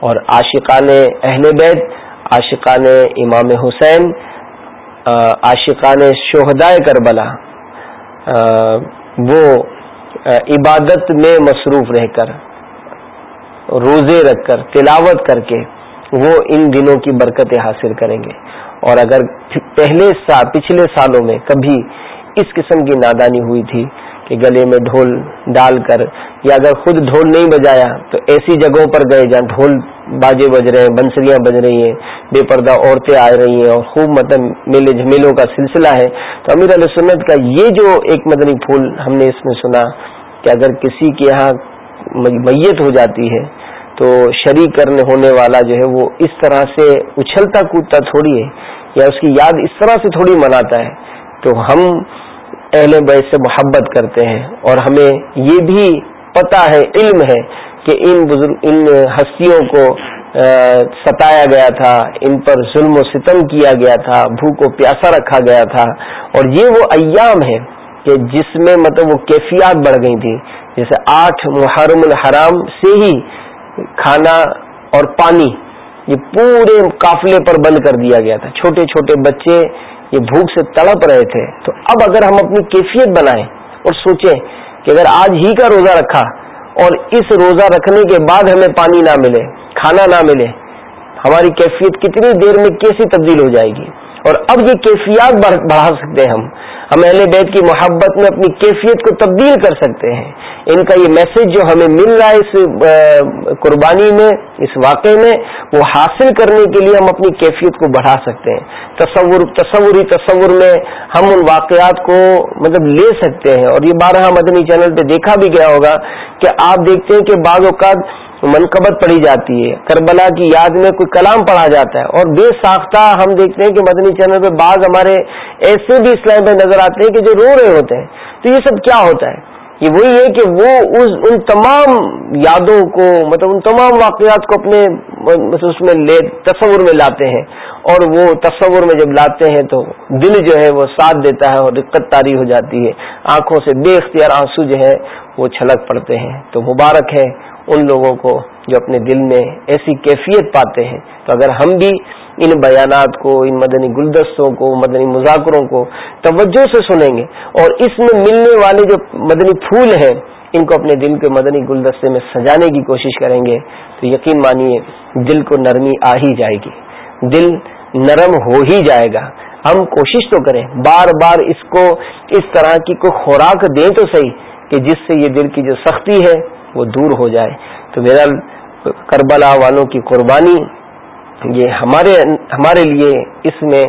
اور عاشقان اہل بیت، عاشقان امام حسین عاشقان شہدائے کربلا وہ عبادت میں مصروف رہ کر، روزے رکھ کر، تلاوت کر کے وہ ان دنوں کی برکتیں حاصل کریں گے۔ اور اگر پہلے سال پچھلے سالوں میں کبھی اس قسم کی نادانی ہوئی تھی کہ گلے میں ڈھول ڈال کر یا اگر خود ڈھول نہیں بجایا تو ایسی جگہوں پر گئے جہاں ڈھول باجے بج رہے ہیں بنسریاں بج رہی ہیں، بے پردہ عورتیں آ رہی ہیں اور خوب مطلب میلے، جھمیلوں کا سلسلہ ہے۔ تو امیر علیہ سنت کا یہ جو ایک مدنی پھول ہم نے اس میں سنا کہ اگر کسی کے یہاں میت ہو جاتی ہے تو شریک کرنے ہونے والا جو ہے وہ اس طرح سے اچھلتا کودتا تھوڑی ہے، یا اس کی یاد اس طرح سے تھوڑی مناتا ہے۔ تو ہم اہل بیت سے محبت کرتے ہیں اور ہمیں یہ بھی پتا ہے، علم ہے کہ ان بزرگ، ان ہستیوں کو ستایا گیا تھا، ان پر ظلم و ستم کیا گیا تھا، بھوک و پیاسا رکھا گیا تھا۔ اور یہ وہ ایام ہے کہ جس میں مطلب وہ کیفیات بڑھ گئی تھی۔ جیسے آٹھ محرم الحرام سے ہی کھانا اور پانی یہ پورے قافلے پر بند کر دیا گیا تھا۔ چھوٹے چھوٹے بچے یہ بھوک سے تڑپ رہے تھے۔ تو اب اگر ہم اپنی کیفیت بنائیں اور سوچیں کہ اگر آج ہی کا روزہ رکھا اور اس روزہ رکھنے کے بعد ہمیں پانی نہ ملے، کھانا نہ ملے، ہماری کیفیت کتنی دیر میں کیسی تبدیل ہو جائے گی؟ اور اب یہ کیفیات بڑھا سکتے ہیں ہم ہم اہل بیت کی محبت میں اپنی کیفیت کو تبدیل کر سکتے ہیں۔ ان کا یہ میسج جو ہمیں مل رہا ہے اس قربانی میں، اس واقعے میں، وہ حاصل کرنے کے لیے ہم اپنی کیفیت کو بڑھا سکتے ہیں۔ تصور، تصوری تصور میں ہم ان واقعات کو مطلب لے سکتے ہیں۔ اور یہ بارہ مدنی چینل پہ دیکھا بھی گیا ہوگا کہ آپ دیکھتے ہیں کہ بعض اوقات منقبت پڑھی جاتی ہے۔ کربلا کی یاد میں کوئی کلام پڑھا جاتا ہے۔ اور بے ساختہ ہم دیکھتے ہیں کہ مدنی چینل پہ بعض ہمارے ایسے بھی اسلام پہ نظر آتے ہیں کہ جو رو رہے ہوتے ہیں۔ تو یہ سب کیا ہوتا ہے؟ یہ وہی ہے کہ وہ اس ان تمام یادوں کو مطلب ان تمام واقعات کو اپنے مطلب اس میں لے، تصور میں لاتے ہیں۔ اور وہ تصور میں جب لاتے ہیں تو دل جو ہے وہ ساتھ دیتا ہے اور دقت تاری ہو جاتی ہے۔ آنکھوں سے بے اختیار آنسو جو ہے وہ چھلک پڑتے ہیں۔ تو مبارک ہے۔ ان لوگوں کو جو اپنے دل میں ایسی کیفیت پاتے ہیں۔ تو اگر ہم بھی ان بیانات کو، ان مدنی گلدستوں کو، مدنی مذاکروں کو توجہ سے سنیں گے اور اس میں ملنے والے جو مدنی پھول ہیں، ان کو اپنے دل کے مدنی گلدستے میں سجانے کی کوشش کریں گے۔ تو یقین مانیے، دل کو نرمی آ ہی جائے گی۔ دل نرم ہو ہی جائے گا۔ ہم کوشش تو کریں، بار بار اس کو، اس طرح کی کوئی خوراک دیں تو صحیح کہ جس سے یہ دل کی جو سختی ہے وہ دور ہو جائے۔ تو میرا کربلا والوں کی قربانی یہ ہمارے ہمارے لیے اس میں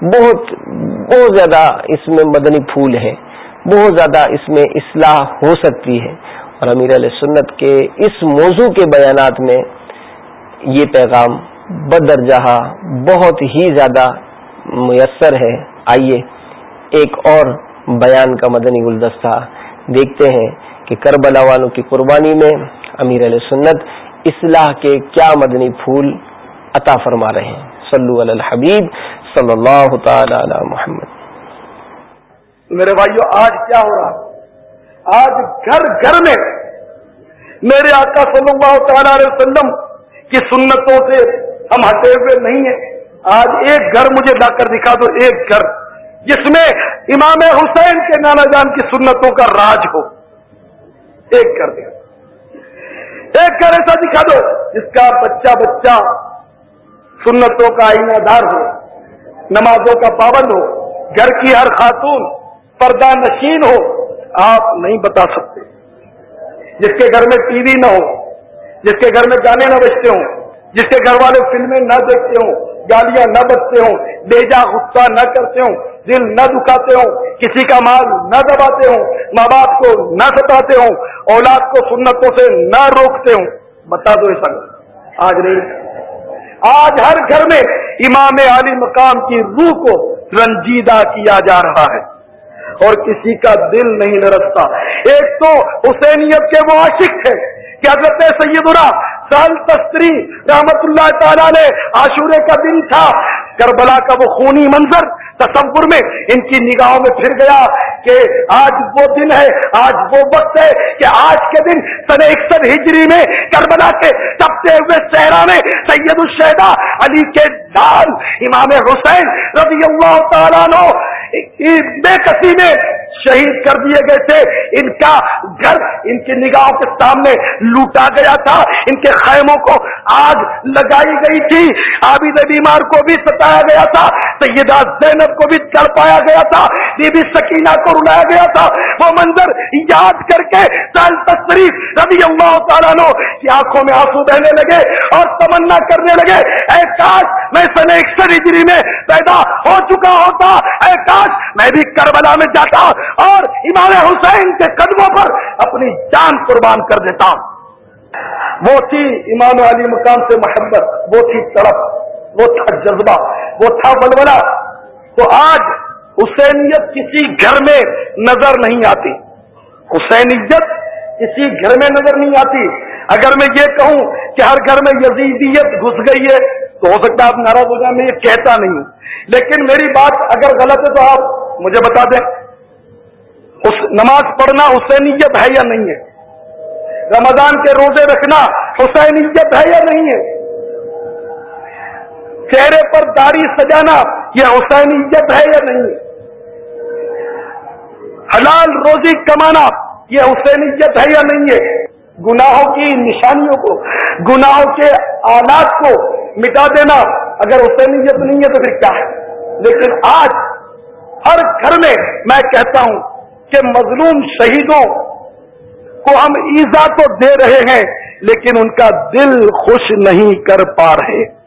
بہت بہت زیادہ اس میں مدنی پھول ہے۔ بہت زیادہ اس میں اصلاح ہو سکتی ہے۔ اور امیر علیہ سنت کے اس موضوع کے بیانات میں یہ پیغام بدرجہ بہت ہی زیادہ میسر ہے۔ آئیے ایک اور بیان کا مدنی گلدستہ دیکھتے ہیں۔ کہ کربلا والوں کی قربانی میں امیر علیہ سنت اصلاح کے کیا مدنی پھول عطا فرما رہے ہیں۔ صلو علی الحبیب صلی اللہ تعالی علی محمد۔ میرے بھائیو، آج کیا ہو رہا؟ آج گھر گھر میں میرے آقا صلی اللہ تعالی علیہ وسلم کی سنتوں سے ہم ہٹے ہوئے نہیں ہیں۔ آج ایک گھر مجھے لا کر دکھا دو، ایک گھر، جس میں امام حسین کے نانا جان کی سنتوں کا راج ہو۔ ایک گھر دکھا ایک گھر ایسا دکھا دو جس کا بچہ بچہ سنتوں کا آئینہ دار ہو، نمازوں کا پابند ہو، گھر کی ہر خاتون پردہ نشین ہو، آپ نہیں بتا سکتے۔ جس کے گھر میں ٹی وی نہ ہو، جس کے گھر میں گانے نہ بجتے ہوں، جس کے گھر والے فلمیں نہ دیکھتے ہوں، گالیاں نہ بچتے ہوں بیجا غصہ نہ کرتے ہوں دل نہ دکھاتے ہوں، کسی کا مال نہ دباتے ہوں، ماں باپ کو نہ ستاتے ہوں، اولاد کو سنتوں سے نہ روکتے ہوں۔ بتا دو ایسا آج نہیں۔ آج ہر گھر میں امام علی مقام کی روح کو رنجیدہ کیا جا رہا ہے۔ اور کسی کا دل نہیں لرستا ایک تو حسینیت کے وہ عاشق تھے کہ حضرت سیدنا سال تستری رحمت اللہ تعالیٰ نے عاشورے کا دن تھا۔ کربلا کا وہ خونی منظر تصور میں ان کی نگاہوں میں پھر گیا کہ آج وہ دن ہے، آج وہ وقت ہے کہ آج کے دن سن اکسٹھ ہجری میں کربلا کے تبتے ہوئے صحرا میں سید الشہدا علی کے دان امام حسین رضی اللہ تعالیٰ نو بے کسی میں شہید کر دیے گئے تھے۔ ان کا گھر ان کی نگاہوں کے سامنے لوٹا گیا تھا۔ ان کے خیموں کو آگ لگائی گئی تھی۔ عابد بیمار کو بھی ستایا گیا تھا۔ سیدہ زینب کو بھی کر پایا گیا تھا بی بی سکینہ کو رلایا گیا تھا۔ وہ منظر یاد کر کے سال تصریف رضی اللہ تعالیٰ نو کی آنکھوں میں آنسو بہنے لگے اور تمنا کرنے لگے، اے کاش میں سن اکثر ہجری میں پیدا ہو چکا ہوتا، اے کاش میں بھی کربلا میں جاتا اور امام حسین کے قدموں پر اپنی جان قربان کر دیتا۔ وہ تھی امام علی مقام سے محبت، وہ تھی تڑپ، وہ تھا جذبہ، وہ تھا بلبلا تو آج حسینیت کسی گھر میں نظر نہیں آتی۔ حسینیت کسی گھر میں نظر نہیں آتی۔ اگر میں یہ کہوں کہ ہر گھر میں یزیدیت گھس گئی ہے، تو ہو سکتا ہے آپ ناراض ہو جائیں، میں یہ کہتا نہیں۔ ہوں لیکن میری بات اگر غلط ہے تو آپ مجھے بتا دیں۔ اس نماز پڑھنا حسینیت ہے یا نہیں ہے؟ رمضان کے روزے رکھنا حسینیت ہے یا نہیں ہے؟ چہرے پر داڑھی سجانا یہ حسینیت ہے یا نہیں؟ ہے حلال روزی کمانا، یہ حسینیت ہے یا نہیں ہے؟ گناہوں کی نشانیوں کو، گناہوں کے آلات کو مٹا دینا اگر حسینیت نہیں ہے تو پھر کیا ہے؟ لیکن آج ہر گھر میں میں کہتا ہوں کہ مظلوم شہیدوں کو ہم ایزا تو دے رہے ہیں، لیکن ان کا دل خوش نہیں کر پا رہے۔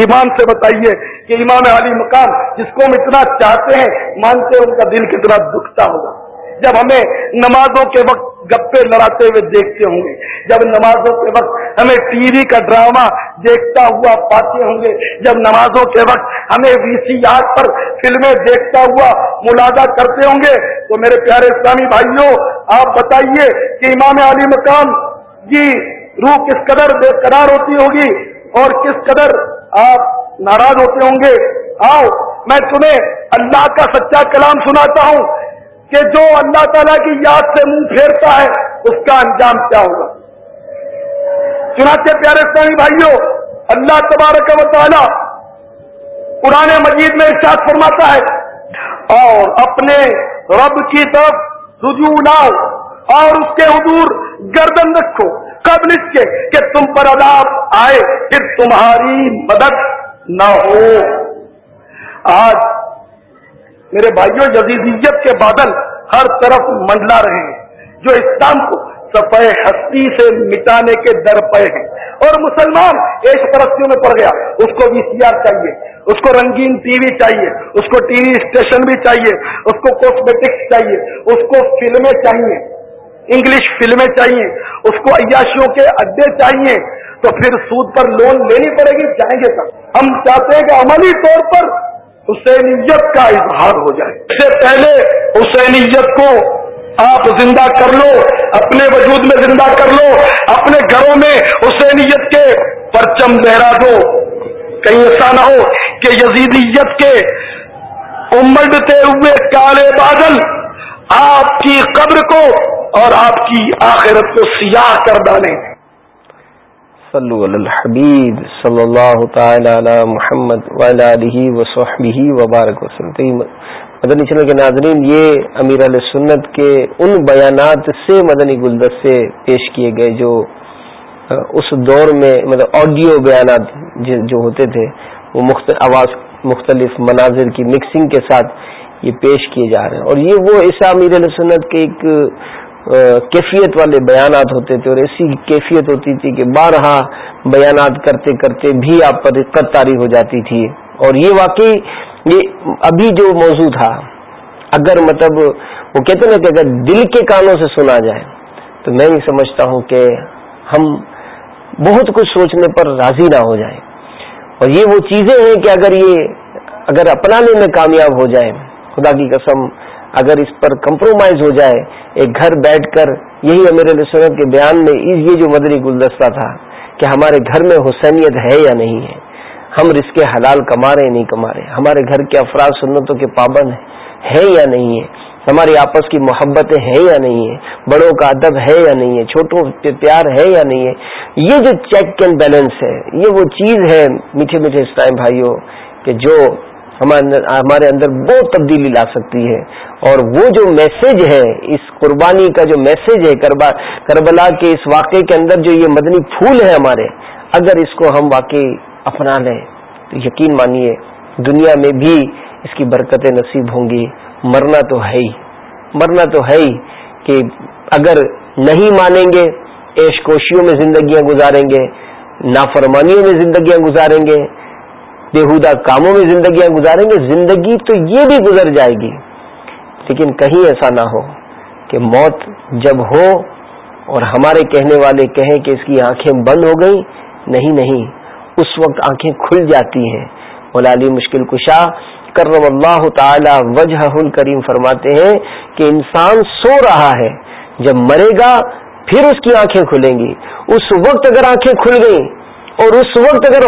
ایمان سے بتائیے کہ امام علی مقام جس کو ہم اتنا چاہتے ہیں، مانتے ہیں، ان کا دل کتنا دکھتا ہوگا۔ جب ہمیں نمازوں کے وقت گپے لڑاتے ہوئے دیکھتے ہوں گے، جب نمازوں کے وقت ہمیں ٹی وی کا ڈرامہ دیکھتا ہوا پاتے ہوں گے، جب نمازوں کے وقت ہمیں وی سی آر پر فلمیں دیکھتا ہوا ملازہ کرتے ہوں گے، تو میرے پیارے اسلامی بھائیوں، آپ بتائیے کہ امام علی مقام کی روح کس قدر بے قرار ہوتی ہوگی اور کس قدر آپ ناراض ہوتے ہوں گے۔ آؤ، میں تمہیں اللہ کا سچا کلام سناتا ہوں کہ جو اللہ تعالیٰ کی یاد سے منہ پھیرتا ہے، اس کا انجام کیا ہوگا۔ چنانچہ پیارے اسلامی بھائیوں اللہ تبارک و تعالیٰ پرانے مجید میں ارشاد فرماتا ہے، اور اپنے رب کی طرف رجوع لاؤ اور اس کے حضور گردن رکھو۔ قبل اس کے کہ تم پر عذاب آئے، پھر تمہاری مدد نہ ہو۔ آج میرے بھائیوں جدیدیت کے بادل ہر طرف منڈلا رہے ہیں، جو اسلام کو صفحے ہستی سے مٹانے کے در پے ہیں۔ اور مسلمان ایک پرستیوں میں پڑ گیا، اس کو وی سی آر چاہیے، اس کو رنگین ٹی وی چاہیے، اس کو ٹی وی اسٹیشن بھی چاہیے، اس کو کاسمیٹکس چاہیے، اس کو فلمیں چاہیے۔ انگلش فلمیں چاہیے، اس کو عیاشیوں کے اڈے چاہیے، تو پھر سود پر لون لینی پڑے گی، جائیں گے سر ہم چاہتے ہیں کہ عملی طور پر حسینیت کا اظہار ہو جائے۔ اس سے پہلے حسینیت کو آپ زندہ کر لو، اپنے وجود میں زندہ کر لو، اپنے گھروں میں حسینیت کے پرچم لہرا دو۔ کہیں ایسا نہ ہو کہ یزیدیت کے امڑتے ہوئے کالے بادل آپ کی قبر کو اور آپ کی آخرت کو سیاہ کر ڈالیں۔ صلو علی الحبیب صلی اللہ تعالی علی محمد وعلی وصحبہ وبارک وسلم مدنی چینل کے ناظرین، یہ امیر علیہ سنت کے ان بیانات سے مدنی گلدستے پیش کیے گئے جو اس دور میں مطلب آڈیو بیانات جو ہوتے تھے، وہ مختلف آواز، مختلف مناظر کی مکسنگ کے ساتھ یہ پیش کیے جا رہے ہیں۔ اور یہ وہ ایسا امیر علیہ سنت کے ایک کیفیت والے بیانات ہوتے تھے اور ایسی کیفیت ہوتی تھی کہ بارہا بیانات کرتے کرتے بھی آپ پر دقت تاری ہو جاتی تھی۔ اور یہ واقعی، یہ ابھی جو موضوع تھا، اگر مطلب وہ کہتے نا کہ اگر دل کے کانوں سے سنا جائے، تو میں یہ سمجھتا ہوں کہ ہم بہت کچھ سوچنے پر راضی نہ ہو جائیں۔ اور یہ وہ چیزیں ہیں کہ اگر یہ، اگر اپنانے میں کامیاب ہو جائے خدا کی قسم اگر اس پر کمپرومائز ہو جائے، ایک گھر بیٹھ کر یہی امیر سنت کے بیان میں یہ جو مدنی گلدستہ تھا کہ ہمارے گھر میں حسینیت ہے یا نہیں ہے، ہم رزق حلال کما رہے نہیں کما رہے۔ ہمارے گھر کے افراد سنتوں کے پابند ہے یا نہیں ہے؟ ہماری آپس کی محبتیں ہیں یا نہیں ہے؟ بڑوں کا ادب ہے یا نہیں ہے؟ چھوٹوں پہ پیار ہے یا نہیں ہے؟ یہ جو چیک اینڈ بیلنس ہے، یہ وہ چیز ہے میٹھے میٹھے اسٹائم بھائیوں کہ جو ہمارے اندر بہت تبدیلی لا سکتی ہے۔ اور وہ جو میسج ہے، اس قربانی کا جو میسج ہے، کربلا کے اس واقعے کے اندر جو یہ مدنی پھول ہے ہمارے، اگر اس کو ہم واقعی اپنا لیں، تو یقین مانیے، دنیا میں بھی اس کی برکتیں نصیب ہوں گی۔ مرنا تو ہے ہی۔ مرنا تو ہے ہی کہ اگر نہیں مانیں گے ایش کوشیوں میں زندگیاں گزاریں گے، نافرمانیوں میں زندگیاں گزاریں گے بےحدہ کاموں میں زندگیاں گزاریں گے، زندگی تو یہ بھی گزر جائے گی۔ لیکن کہیں ایسا نہ ہو کہ موت جب ہو اور ہمارے کہنے والے کہیں کہ اس کی آنکھیں بند ہو گئی نہیں نہیں، اس وقت آنکھیں کھل جاتی ہیں۔ مولا علی مشکل کشا کرم اللہ تعالی وجہ کریم فرماتے ہیں کہ انسان سو رہا ہے، جب مرے گا پھر اس کی آنکھیں کھلیں گی۔ اس وقت اگر آنکھیں کھل گئیں اور اس وقت اگر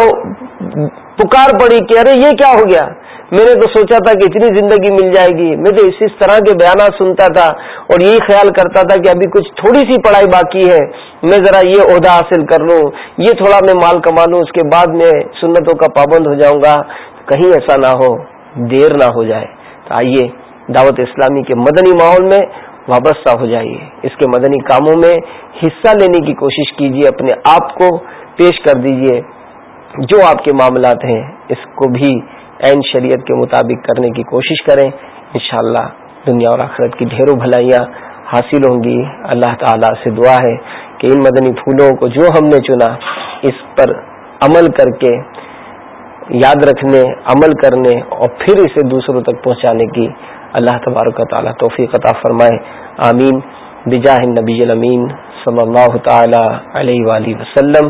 پکار پڑی کہ ارے یہ کیا ہو گیا؟ میں نے تو سوچا تھا کہ اتنی زندگی مل جائے گی۔ میں تو اس طرح کے بیانات سنتا تھا اور یہی خیال کرتا تھا کہ ابھی کچھ تھوڑی سی پڑھائی باقی ہے۔ میں ذرا یہ عہدہ حاصل کر لوں۔ یہ تھوڑا میں مال کما لوں۔ اس کے بعد میں سنتوں کا پابند ہو جاؤں گا۔ کہیں ایسا نہ ہو، دیر نہ ہو جائے۔ تو آئیے دعوت اسلامی کے مدنی ماحول میں وابستہ ہو جائیے۔ اس کے مدنی کاموں میں حصہ لینے کی کوشش کیجیے، اپنے آپ کو پیش کر دیجیے۔ جو آپ کے معاملات ہیں، اس کو بھی عین شریعت کے مطابق کرنے کی کوشش کریں۔ انشاءاللہ دنیا اور آخرت کی ڈھیروں بھلائیاں حاصل ہوں گی۔ اللہ تعالی سے دعا ہے کہ ان مدنی پھولوں کو جو ہم نے چنا، اس پر عمل کر کے یاد رکھنے، عمل کرنے اور پھر اسے دوسروں تک پہنچانے کی اللہ تبارک تعالیٰ توفیق عطا فرمائے۔ آمین۔ بجاہ نبی الامین صلی اللہ تعالی علیہ وآلہ وسلم۔